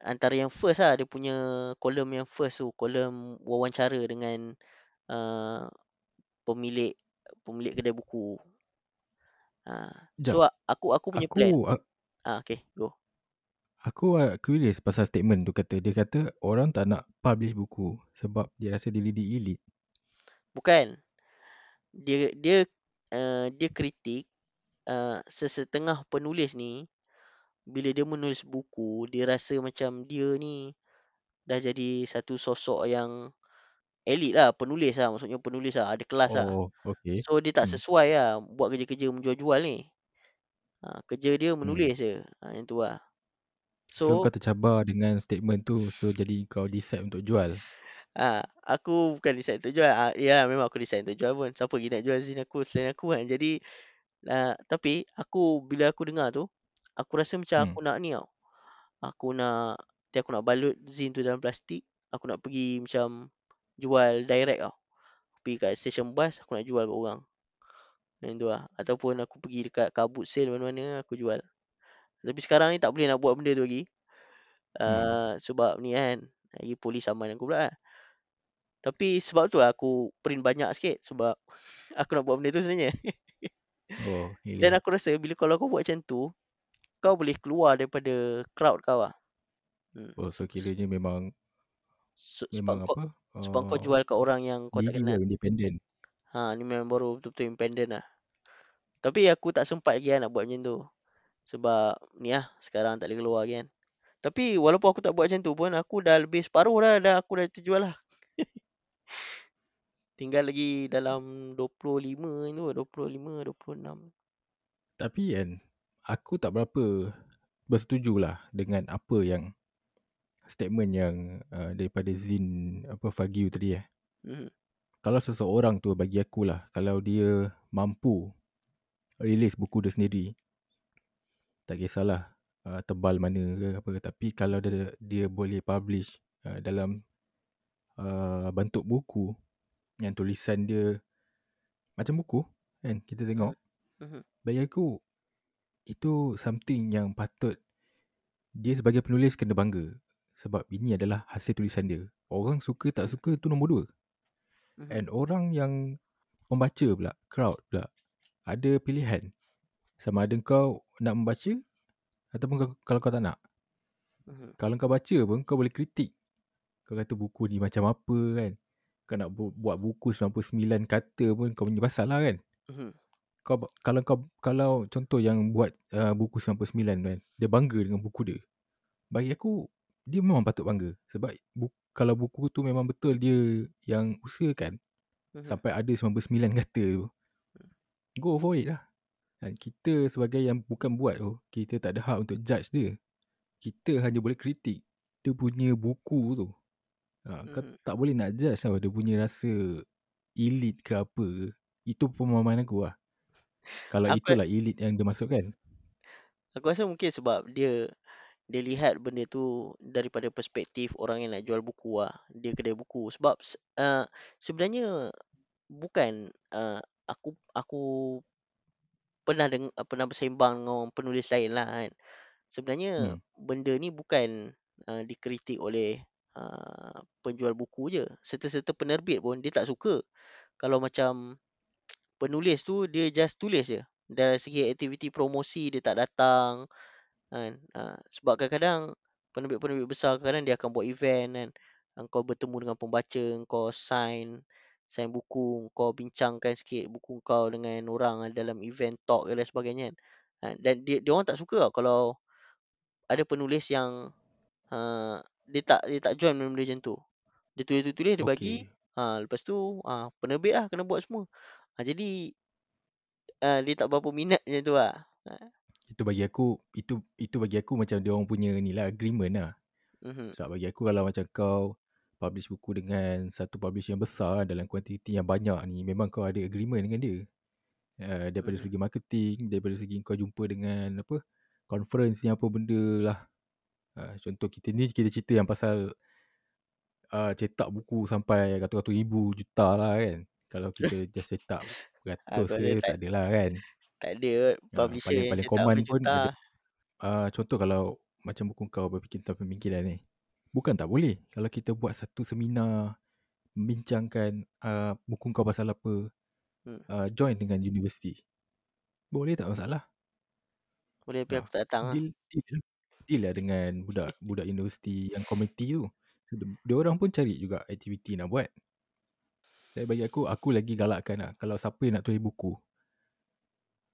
Speaker 2: antara yang first lah dia punya kolom yang first tu kolom wawancara dengan uh, pemilik pemilik kedai buku. Ha. So
Speaker 1: Sekejap.
Speaker 2: aku aku punya plan.
Speaker 1: Aku
Speaker 2: Ah okay, go.
Speaker 1: aku uh, curious pasal statement tu kata dia kata orang tak nak publish buku sebab dia rasa dia lead elite.
Speaker 2: Bukan. Dia dia uh, dia kritik uh, sesetengah penulis ni bila dia menulis buku dia rasa macam dia ni dah jadi satu sosok yang elit lah penulis lah maksudnya penulis lah ada kelas lah
Speaker 1: Oh okay.
Speaker 2: so dia tak
Speaker 1: Hmm.
Speaker 2: sesuai lah buat kerja-kerja menjual-jual ni ha, kerja dia
Speaker 1: Hmm.
Speaker 2: menulis je ha, yang tu lah
Speaker 1: So,
Speaker 2: so
Speaker 1: kau tercabar dengan statement tu so jadi kau decide untuk jual.
Speaker 2: Ha, aku bukan decide untuk jual. Ha, ya memang aku decide untuk jual pun. Siapa lagi nak jual zin aku selain aku kan. Jadi uh, tapi aku bila aku dengar tu aku rasa macam
Speaker 1: Hmm.
Speaker 2: aku nak ni tau. Aku nak nanti aku nak balut zin tu dalam plastik. Aku nak pergi macam jual direct tau. Aku pergi kat station bus aku nak jual kat orang. Yang tu lah. Ataupun aku pergi dekat kabut sale mana-mana aku jual. Tapi sekarang ni tak boleh nak buat benda tu lagi. Uh, sebab ni kan lagi polis saman aku pula lah. Tapi sebab tu lah aku print banyak sikit sebab *laughs* aku nak buat benda tu sebenarnya.
Speaker 1: Oh, *laughs*
Speaker 2: Dan aku rasa bila kalau kau buat macam tu, kau boleh keluar daripada crowd kau lah. Hmm.
Speaker 1: Oh, so kiranya memang
Speaker 2: So,
Speaker 1: memang
Speaker 2: sebab kau
Speaker 1: apa?
Speaker 2: sebab kau
Speaker 1: Uh,
Speaker 2: jual kat orang yang kau tak kenal.
Speaker 1: independent.
Speaker 2: Ha, ni memang baru betul-betul independent lah. Tapi aku tak sempat lagi lah nak buat macam tu. Sebab ni lah, sekarang tak boleh keluar lagi kan. Tapi walaupun aku tak buat macam tu pun, aku dah lebih separuh dah, dah aku dah terjual lah. Tinggal lagi dalam 25 tu, 25, 26.
Speaker 1: Tapi kan, aku tak berapa bersetuju lah dengan apa yang statement yang uh, daripada Zin apa Fagiu tadi eh.
Speaker 2: Mhm.
Speaker 1: Kalau seseorang tu bagi aku lah, kalau dia mampu release buku dia sendiri, tak kisahlah uh, tebal mana ke apa ke. Tapi kalau dia, dia boleh publish uh, dalam uh, bentuk buku yang tulisan dia macam buku kan kita tengok.
Speaker 2: Mhm.
Speaker 1: Bagi aku itu something yang patut dia sebagai penulis kena bangga sebab ini adalah hasil tulisan dia. Orang suka tak suka tu nombor dua.
Speaker 2: Mhm.
Speaker 1: And orang yang pembaca pula, crowd pula ada pilihan. Sama ada kau nak membaca ataupun kau, kalau kau tak nak.
Speaker 2: Mhm.
Speaker 1: Kalau kau baca pun kau boleh kritik. Kau kata buku ni macam apa kan. Kau nak bu- buat buku 99 kata pun kau punya pasal lah kan.
Speaker 2: Mhm.
Speaker 1: Kau kalau kau kalau contoh yang buat uh, buku 99 kan, dia bangga dengan buku dia. Bagi aku dia memang patut bangga sebab bu- kalau buku tu memang betul dia yang usahakan
Speaker 2: Mhm.
Speaker 1: sampai ada 99 kata tu. Go for it lah. Dan kita sebagai yang bukan buat tu, kita tak ada hak untuk judge dia. Kita hanya boleh kritik dia punya buku tu. Ha, kau
Speaker 2: Mhm.
Speaker 1: tak boleh nak judge tau dia punya rasa elite ke apa. Itu pemahaman aku lah. Kalau
Speaker 2: Aku-
Speaker 1: itulah elite yang dia masukkan.
Speaker 2: Aku rasa mungkin sebab dia dia lihat benda tu daripada perspektif orang yang nak jual buku lah. Dia kedai buku. Sebab se- uh, sebenarnya bukan uh, aku aku pernah deng- uh, pernah bersembang dengan penulis lain lah kan. Sebenarnya
Speaker 1: Hmm.
Speaker 2: benda ni bukan uh, dikritik oleh uh, penjual buku je. Serta-serta penerbit pun dia tak suka. Kalau macam penulis tu dia just tulis je. Dari segi aktiviti promosi dia tak datang kan. Uh, sebab kadang-kadang penerbit-penerbit besar kadang dia akan buat event kan. Uh, Kau bertemu dengan pembaca, kau sign sign buku, kau bincangkan sikit buku kau dengan orang dalam event talk dan sebagainya kan. Uh, dan dia dia orang tak suka kalau ada penulis yang uh, dia tak dia tak join benda macam tu. Dia tulis-tulis dia bagi, ha lepas tu ah penerbit lah kena buat semua. Ha jadi uh, dia tak berapa minat macam tu lah. Ha.
Speaker 1: Itu bagi aku, itu itu bagi aku macam dia orang punya ni lah, agreement lah.
Speaker 2: Mhm.
Speaker 1: Sebab bagi aku kalau macam kau publish buku dengan satu publisher yang besar dalam kuantiti yang banyak ni, memang kau ada agreement dengan dia. Uh, daripada
Speaker 2: Mhm.
Speaker 1: segi marketing, daripada segi kau jumpa dengan apa, conference ni apa benda lah. Uh, contoh kita ni, kita cerita yang pasal uh, cetak buku sampai ratus-ratus ribu juta lah kan. Kalau kita just cetak *laughs*
Speaker 2: Ah,
Speaker 1: ratus
Speaker 2: kau
Speaker 1: je,
Speaker 2: tak
Speaker 1: tak adalah kan.
Speaker 2: tak ada
Speaker 1: Uh,
Speaker 2: publisher
Speaker 1: paling
Speaker 2: yang
Speaker 1: paling
Speaker 2: cetak
Speaker 1: common pun ada uh, contoh kalau macam buku kau berfikir tentang pemikiran ni. Bukan tak boleh kalau kita buat satu seminar membincangkan uh, buku kau pasal apa,
Speaker 2: Hmm.
Speaker 1: uh, join dengan universiti. Boleh tak masalah.
Speaker 2: Boleh tapi
Speaker 1: Ha,
Speaker 2: aku tak datang lah.
Speaker 1: deal, deal, lah dengan budak budak universiti yang komiti tu. So, dia, orang pun cari juga aktiviti nak buat. Tapi bagi aku, aku lagi galakkan lah. Kalau siapa yang nak tulis buku,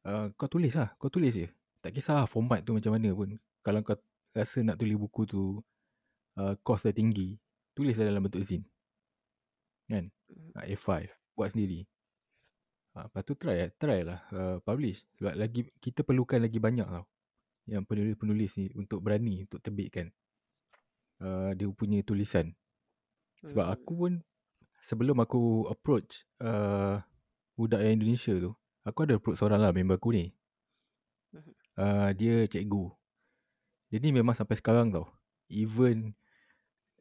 Speaker 1: uh, kau tulis lah. Kau tulis je. Tak kisah lah format tu macam mana pun. Kalau kau rasa nak tulis buku tu, uh, cost dah tinggi, tulis lah dalam bentuk zin. Kan? Uh, A5. Buat sendiri. Uh, lepas tu try, try lah uh, publish. Sebab lagi kita perlukan lagi banyak tau. Yang penulis-penulis ni untuk berani untuk terbitkan uh, dia punya tulisan. Sebab
Speaker 2: Hmm.
Speaker 1: aku pun sebelum aku approach uh, budak yang Indonesia tu, aku ada approach seorang lah member aku ni. Uh, dia cikgu. Dia ni memang sampai sekarang tau. Even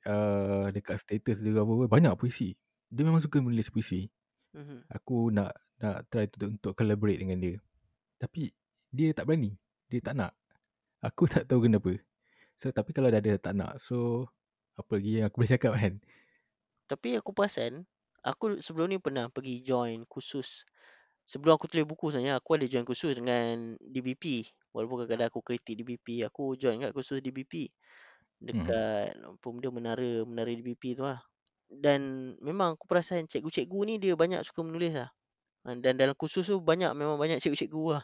Speaker 1: uh, dekat status dia apa-apa, banyak puisi. Dia memang suka menulis puisi.
Speaker 2: Mhm.
Speaker 1: Aku nak nak try untuk, untuk collaborate dengan dia. Tapi dia tak berani. Dia tak nak. Aku tak tahu kenapa. So tapi kalau dah ada tak nak. So apa lagi yang aku boleh cakap kan?
Speaker 2: Tapi aku perasan aku sebelum ni pernah pergi join kursus sebelum aku tulis buku sebenarnya aku ada join kursus dengan DBP. Walaupun kadang-kadang aku kritik DBP, aku join kat kursus DBP.
Speaker 1: Mhm.
Speaker 2: Dekat apa benda menara menara DBP tu lah. Dan memang aku perasan cikgu-cikgu ni dia banyak suka menulis lah. Dan dalam kursus tu banyak memang banyak cikgu-cikgu lah.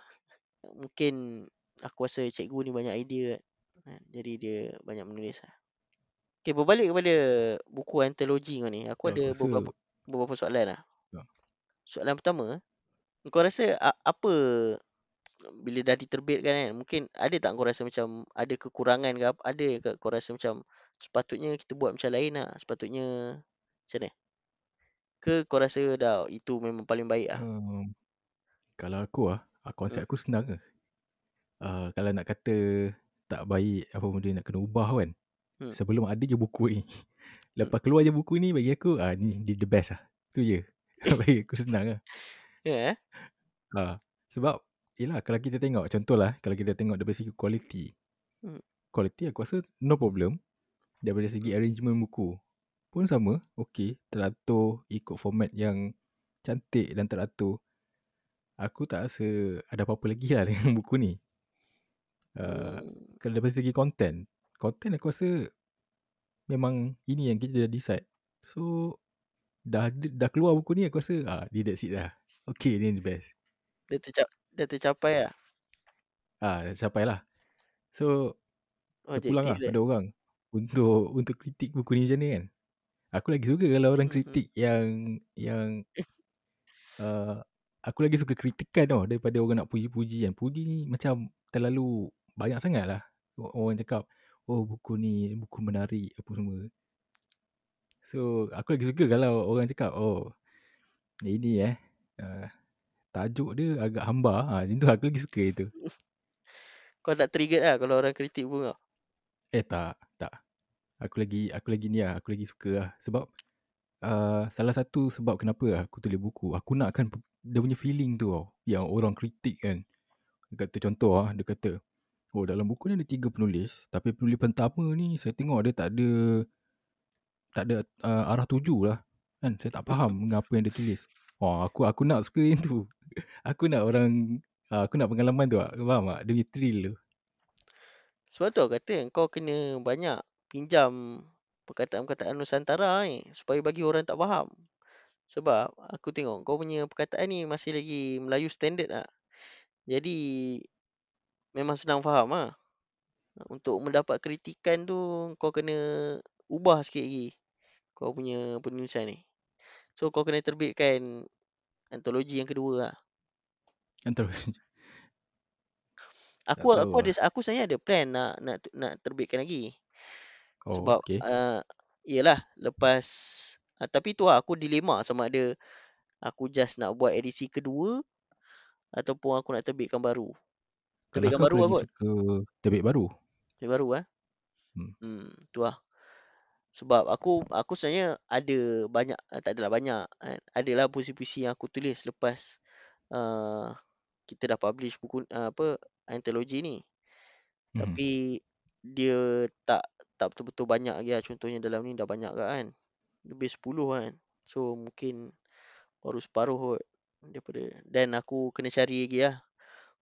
Speaker 2: Mungkin aku rasa cikgu ni banyak idea. kan. Jadi dia banyak menulis lah. Okay, berbalik kepada buku antologi kau ni. Aku
Speaker 1: Aku
Speaker 2: ada
Speaker 1: rasa
Speaker 2: beberapa beberapa soalan lah.
Speaker 1: Ya.
Speaker 2: Soalan pertama, kau rasa apa bila dah diterbitkan kan, mungkin ada tak kau rasa macam ada kekurangan ke apa, ada ke kau rasa macam sepatutnya kita buat macam lain lah, sepatutnya macam mana? Ke kau rasa dah itu memang paling baik lah?
Speaker 1: um, kalau aku ah, ah, konsep
Speaker 2: Hmm.
Speaker 1: aku senang ke. Uh, kalau nak kata tak baik apa benda nak kena ubah kan.
Speaker 2: Hmm.
Speaker 1: Sebelum ada je buku ni. *laughs* Lepas keluar je buku ni bagi aku ah ni, ni the best lah. Tu je. *laughs* bagi aku senang lah.
Speaker 2: Ya eh?
Speaker 1: Ha, sebab yelah kalau kita tengok contohlah kalau kita tengok dari segi quality.
Speaker 2: Hmm.
Speaker 1: Quality aku rasa no problem. Daripada segi arrangement buku pun sama, okey, teratur ikut format yang cantik dan teratur. Aku tak rasa ada apa-apa lagi lah *laughs* dengan buku ni. Uh,
Speaker 2: Hmm.
Speaker 1: kalau dari segi content, content aku rasa memang ini yang kita dah decide. So dah dah keluar buku ni aku rasa ah ni that's it dah. Okay ni the best.
Speaker 2: Dah, tercap, dah tercapai lah.
Speaker 1: Ah dah sampai lah. So
Speaker 2: Oh,
Speaker 1: terpulang lah pada orang untuk untuk kritik buku ni macam ni kan. Aku lagi suka kalau orang
Speaker 2: Mhm.
Speaker 1: kritik yang yang uh, aku lagi suka kritikan tau daripada orang nak puji-puji kan. Puji ni macam terlalu banyak sangat lah. Orang cakap, oh buku ni buku menarik apa semua. So aku lagi suka kalau orang cakap, oh ini eh uh, tajuk dia agak hamba. Ha, macam tu aku lagi suka itu. *laughs*
Speaker 2: Kau tak trigger lah kalau orang kritik pun kau.
Speaker 1: Eh tak, tak. Aku lagi aku lagi ni lah, aku lagi suka lah. Sebab uh, salah satu sebab kenapa aku tulis buku, aku nakkan dia punya feeling tu tau. Yang orang kritik kan. Dia kata contoh ah, dia kata, oh dalam buku ni ada tiga penulis. Tapi penulis pertama ni saya tengok dia tak ada tak ada uh, arah tuju lah. Kan, saya tak faham dengan apa yang dia tulis. Oh, aku aku nak suka yang tu. *laughs* Aku nak orang, uh, aku nak pengalaman tu lah. Faham tak? Dia thrill tu.
Speaker 2: Sebab tu aku kata kau kena banyak pinjam perkataan-perkataan Nusantara ni supaya bagi orang tak faham. Sebab aku tengok kau punya perkataan ni masih lagi Melayu standard lah. Jadi memang senang faham lah. Untuk mendapat kritikan tu kau kena ubah sikit lagi kau punya penulisan ni. So kau kena terbitkan antologi yang kedua lah.
Speaker 1: Antara
Speaker 2: Aku aku ada
Speaker 1: lah.
Speaker 2: aku sebenarnya ada plan nak nak nak terbitkan lagi.
Speaker 1: Oh,
Speaker 2: Sebab
Speaker 1: okay.
Speaker 2: uh, Yelah Lepas uh, Tapi tu lah aku dilema sama ada Aku just nak buat edisi kedua Ataupun aku nak terbitkan baru
Speaker 1: Kalau aku
Speaker 2: baru lah kot
Speaker 1: suka baru.
Speaker 2: Terbit baru lah
Speaker 1: Hmm.
Speaker 2: hmm, Tu lah Sebab aku Aku sebenarnya Ada banyak uh, Tak adalah banyak kan. Adalah puisi-puisi yang aku tulis Lepas uh, Kita dah publish buku uh, Apa Antologi ni
Speaker 1: Mhm.
Speaker 2: Tapi Dia tak Tak betul-betul banyak lagi lah Contohnya dalam ni dah banyak kan Lebih 10 kan So mungkin Baru separuh kot Daripada Dan aku kena cari lagi lah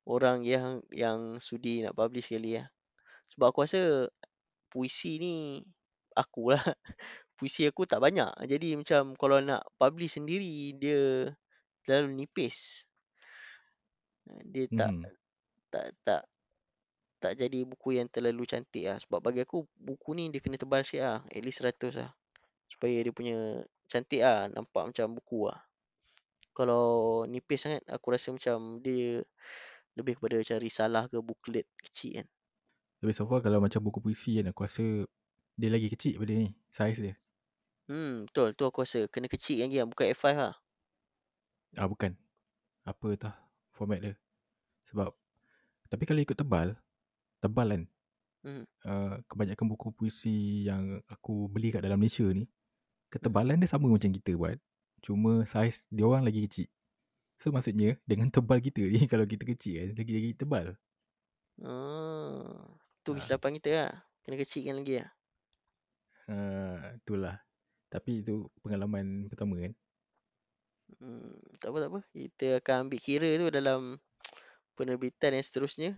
Speaker 2: Orang yang Yang sudi nak publish sekali lah Sebab aku rasa Puisi ni Aku lah *laughs* Puisi aku tak banyak. Jadi macam Kalau nak publish sendiri Dia Terlalu nipis. Dia tak
Speaker 1: Mhm.
Speaker 2: Tak Tak tak jadi buku yang terlalu cantik lah Sebab bagi aku Buku ni dia kena tebal sikit lah At least 100 lah Supaya dia punya Cantik lah Nampak macam buku lah Kalau nipis sangat Aku rasa macam Dia Lebih kepada macam risalah ke Booklet kecil kan
Speaker 1: Tapi so far kalau macam buku puisi kan, aku rasa dia lagi kecil daripada ni. Saiz dia.
Speaker 2: Hmm betul Tu aku rasa Kena kecil lagi lah Bukan A5 lah
Speaker 1: Ah bukan. Apa tah format dia. Sebab tapi kalau ikut tebal, tebal kan.
Speaker 2: Hmm.
Speaker 1: Uh, kebanyakan buku puisi yang aku beli kat dalam Malaysia ni,
Speaker 2: Hmm.
Speaker 1: ketebalan dia sama macam kita buat. Cuma saiz dia orang lagi kecil. So maksudnya dengan tebal kita ni *laughs* kalau kita kecil kan lagi-lagi tebal.
Speaker 2: ah, Tu kesilapan kita lah Kena kecilkan lagi lah
Speaker 1: Uh, itulah. Tapi itu pengalaman pertama kan.
Speaker 2: Hmm, tak apa tak apa. Kita akan ambil kira tu dalam *tsk* penerbitan yang seterusnya.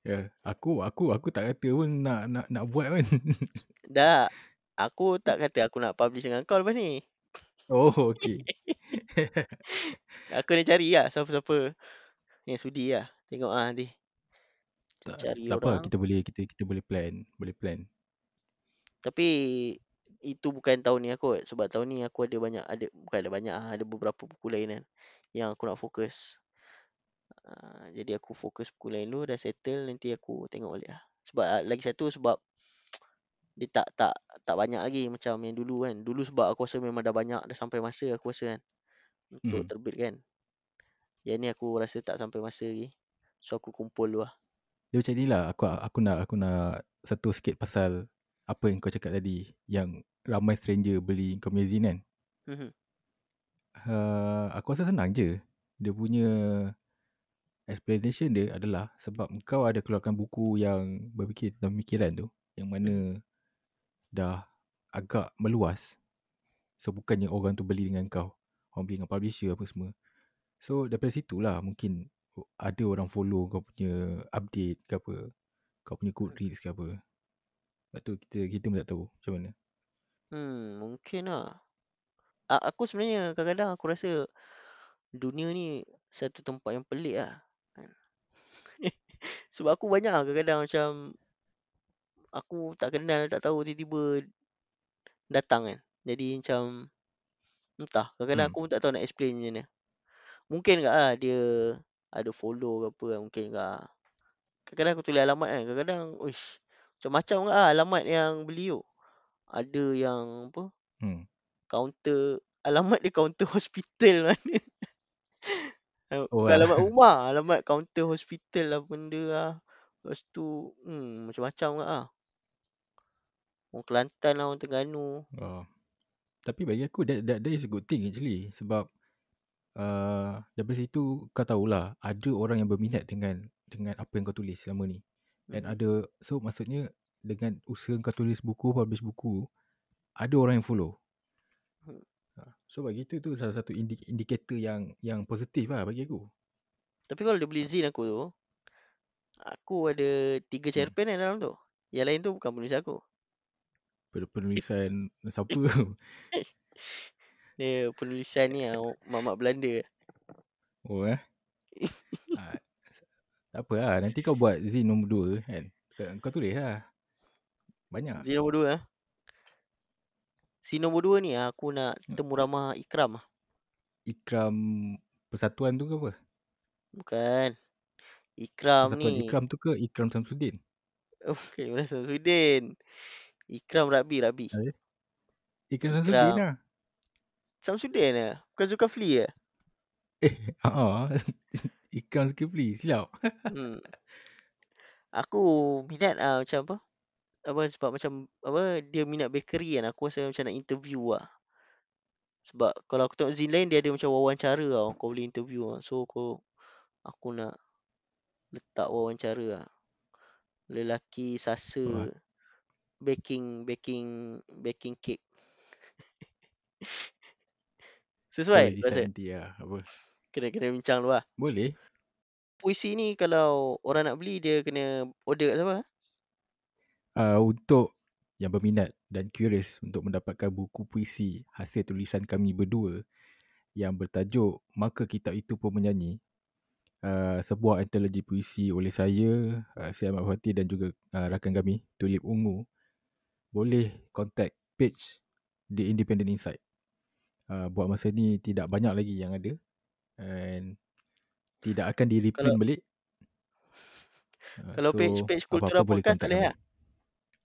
Speaker 1: Ya, aku aku aku tak kata pun nak nak nak buat kan. *laughs*
Speaker 2: Dah. Aku tak kata aku nak publish dengan kau lepas ni.
Speaker 1: Oh, okey.
Speaker 2: Aku nak cari lah siapa-siapa yang sudi lah. Tengok ah nanti.
Speaker 1: tak,
Speaker 2: Cari
Speaker 1: tak apa,
Speaker 2: orang.
Speaker 1: kita boleh kita kita boleh plan, boleh plan.
Speaker 2: Tapi itu bukan tahun ni aku sebab tahun ni aku ada banyak ada bukan ada banyak ah, ada beberapa buku lain kan yang aku nak fokus. Uh, jadi aku fokus buku lain dulu dah settle nanti aku tengok balik lah. Sebab uh, lagi satu sebab dia tak tak tak banyak lagi macam yang dulu kan. Dulu sebab aku rasa memang dah banyak dah sampai masa aku rasa kan untuk
Speaker 1: Hmm.
Speaker 2: terbit kan. Yang ni aku rasa tak sampai masa lagi. So aku kumpul dulu lah.
Speaker 1: Dia macam ni lah, aku aku nak aku nak satu sikit pasal apa yang kau cakap tadi yang ramai stranger beli kau punya zine kan.
Speaker 2: Mhm.
Speaker 1: Uh, aku rasa senang je. Dia punya explanation dia adalah sebab kau ada keluarkan buku yang berfikir tentang pemikiran tu yang mana dah agak meluas. So bukannya orang tu beli dengan kau. Orang beli dengan publisher apa semua. So daripada situ lah mungkin ada orang follow kau punya update ke apa. Kau punya Goodreads ke apa. Lepas tu kita kita pun tak tahu macam mana.
Speaker 2: Hmm, mungkin lah. Aku sebenarnya kadang-kadang aku rasa dunia ni satu tempat yang pelik lah. Kan. *laughs* Sebab aku banyak lah kadang-kadang macam aku tak kenal, tak tahu tiba-tiba datang kan. Jadi macam entah. Kadang-kadang
Speaker 1: Hmm.
Speaker 2: aku pun tak tahu nak explain macam mana. Mungkin tak lah dia ada follow ke apa kan. Mungkin tak. Kadang-kadang aku tulis alamat kan. Kadang-kadang uish, macam-macam tak lah alamat yang beli tu. Ada yang apa
Speaker 1: Hmm.
Speaker 2: counter alamat dia counter *laughs* hospital mana.
Speaker 1: Oh,
Speaker 2: Bukan
Speaker 1: ah.
Speaker 2: alamat *laughs* rumah, alamat counter hospital lah benda lah. Lepas tu hmm, macam-macam lah. Orang Kelantan lah, orang Terengganu.
Speaker 1: Oh. Tapi bagi aku that, that, that is a good thing actually sebab uh, daripada situ kau tahulah ada orang yang berminat dengan dengan apa yang kau tulis selama ni. And
Speaker 2: Mhm.
Speaker 1: ada so maksudnya dengan usaha kau tulis buku, publish buku, ada orang yang follow.
Speaker 2: Hmm.
Speaker 1: Ha, So bagi itu tu salah satu indi- indikator yang yang positif lah bagi aku.
Speaker 2: Tapi kalau dia beli zin aku tu, aku ada tiga
Speaker 1: Hmm.
Speaker 2: cerpen hmm. dalam tu. Yang lain tu bukan penulis aku.
Speaker 1: Pen- Penulisan siapa?
Speaker 2: Dia penulisan ni lah, mamak Belanda.
Speaker 1: oh eh. ha, tak apa lah. Nanti kau buat zin nombor 2 kan. Kau, kau tulis lah. Banyak.
Speaker 2: Zin nombor dua eh. Zin nombor dua ni aku nak
Speaker 1: Hmm.
Speaker 2: temu ramah Ikram.
Speaker 1: Ikram Persatuan tu ke apa?
Speaker 2: Bukan. Ikram
Speaker 1: Persatuan
Speaker 2: ni.
Speaker 1: Ikram tu ke Ikram Samsudin? *laughs*
Speaker 2: Okay, mana Samsudin. Ikram Rabi, Rabi.
Speaker 1: Ikram
Speaker 2: Ikram.
Speaker 1: Samsudin lah.
Speaker 2: Samsudin lah. Bukan Zulkafli lah.
Speaker 1: Eh, *laughs* haa. *laughs* Ikram Zulkifli. Silap. *laughs*
Speaker 2: Hmm. Aku minat ah macam apa? Apa sebab macam apa dia minat bakery kan. Aku rasa macam nak interview lah. Sebab kalau aku tengok zin lain dia ada macam wawancara tau. Kau boleh interview lah. So aku aku nak letak wawancara lah. Lelaki sasa
Speaker 1: Wah.
Speaker 2: Baking baking baking cake. *laughs* Sesuai rasa.
Speaker 1: lah. Apa.
Speaker 2: Kena kena bincang dulu lah.
Speaker 1: Boleh.
Speaker 2: Puisi ni kalau orang nak beli dia kena order kat siapa?
Speaker 1: Uh, untuk yang berminat dan curious untuk mendapatkan buku puisi hasil tulisan kami berdua yang bertajuk Maka Kitab Itu Pun Menyanyi. Uh, sebuah antologi puisi oleh saya, uh, Syed Ahmad Fatih dan juga uh, rakan kami, Tulip Ungu. Boleh contact page The Independent Insight. Uh, buat masa ni tidak banyak lagi yang ada and tidak akan di reprint
Speaker 2: Kalau-
Speaker 1: balik. Uh,
Speaker 2: Kalau page- page Kultura
Speaker 1: apa-apa boleh
Speaker 2: Podcast tak boleh
Speaker 1: kami.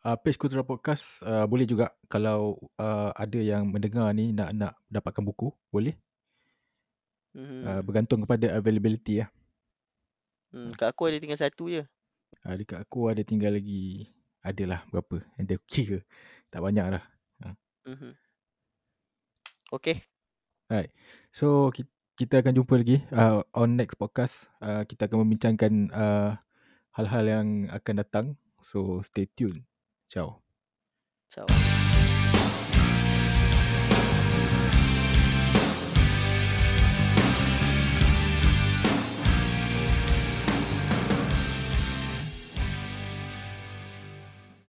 Speaker 1: Uh, page Kultura Podcast uh, boleh juga kalau uh, ada yang mendengar ni nak nak dapatkan buku, boleh.
Speaker 2: Hmm.
Speaker 1: Uh, bergantung kepada availability lah.
Speaker 2: hmm. Kat aku ada tinggal satu je.
Speaker 1: Uh, dekat aku ada tinggal lagi adalah berapa yang dia kira. Tak banyak lah.
Speaker 2: Hmm. Okay.
Speaker 1: So ki- kita akan jumpa lagi uh, on next podcast. Uh, kita akan membincangkan uh, hal-hal yang akan datang. So stay tune. Ciao.
Speaker 2: Ciao.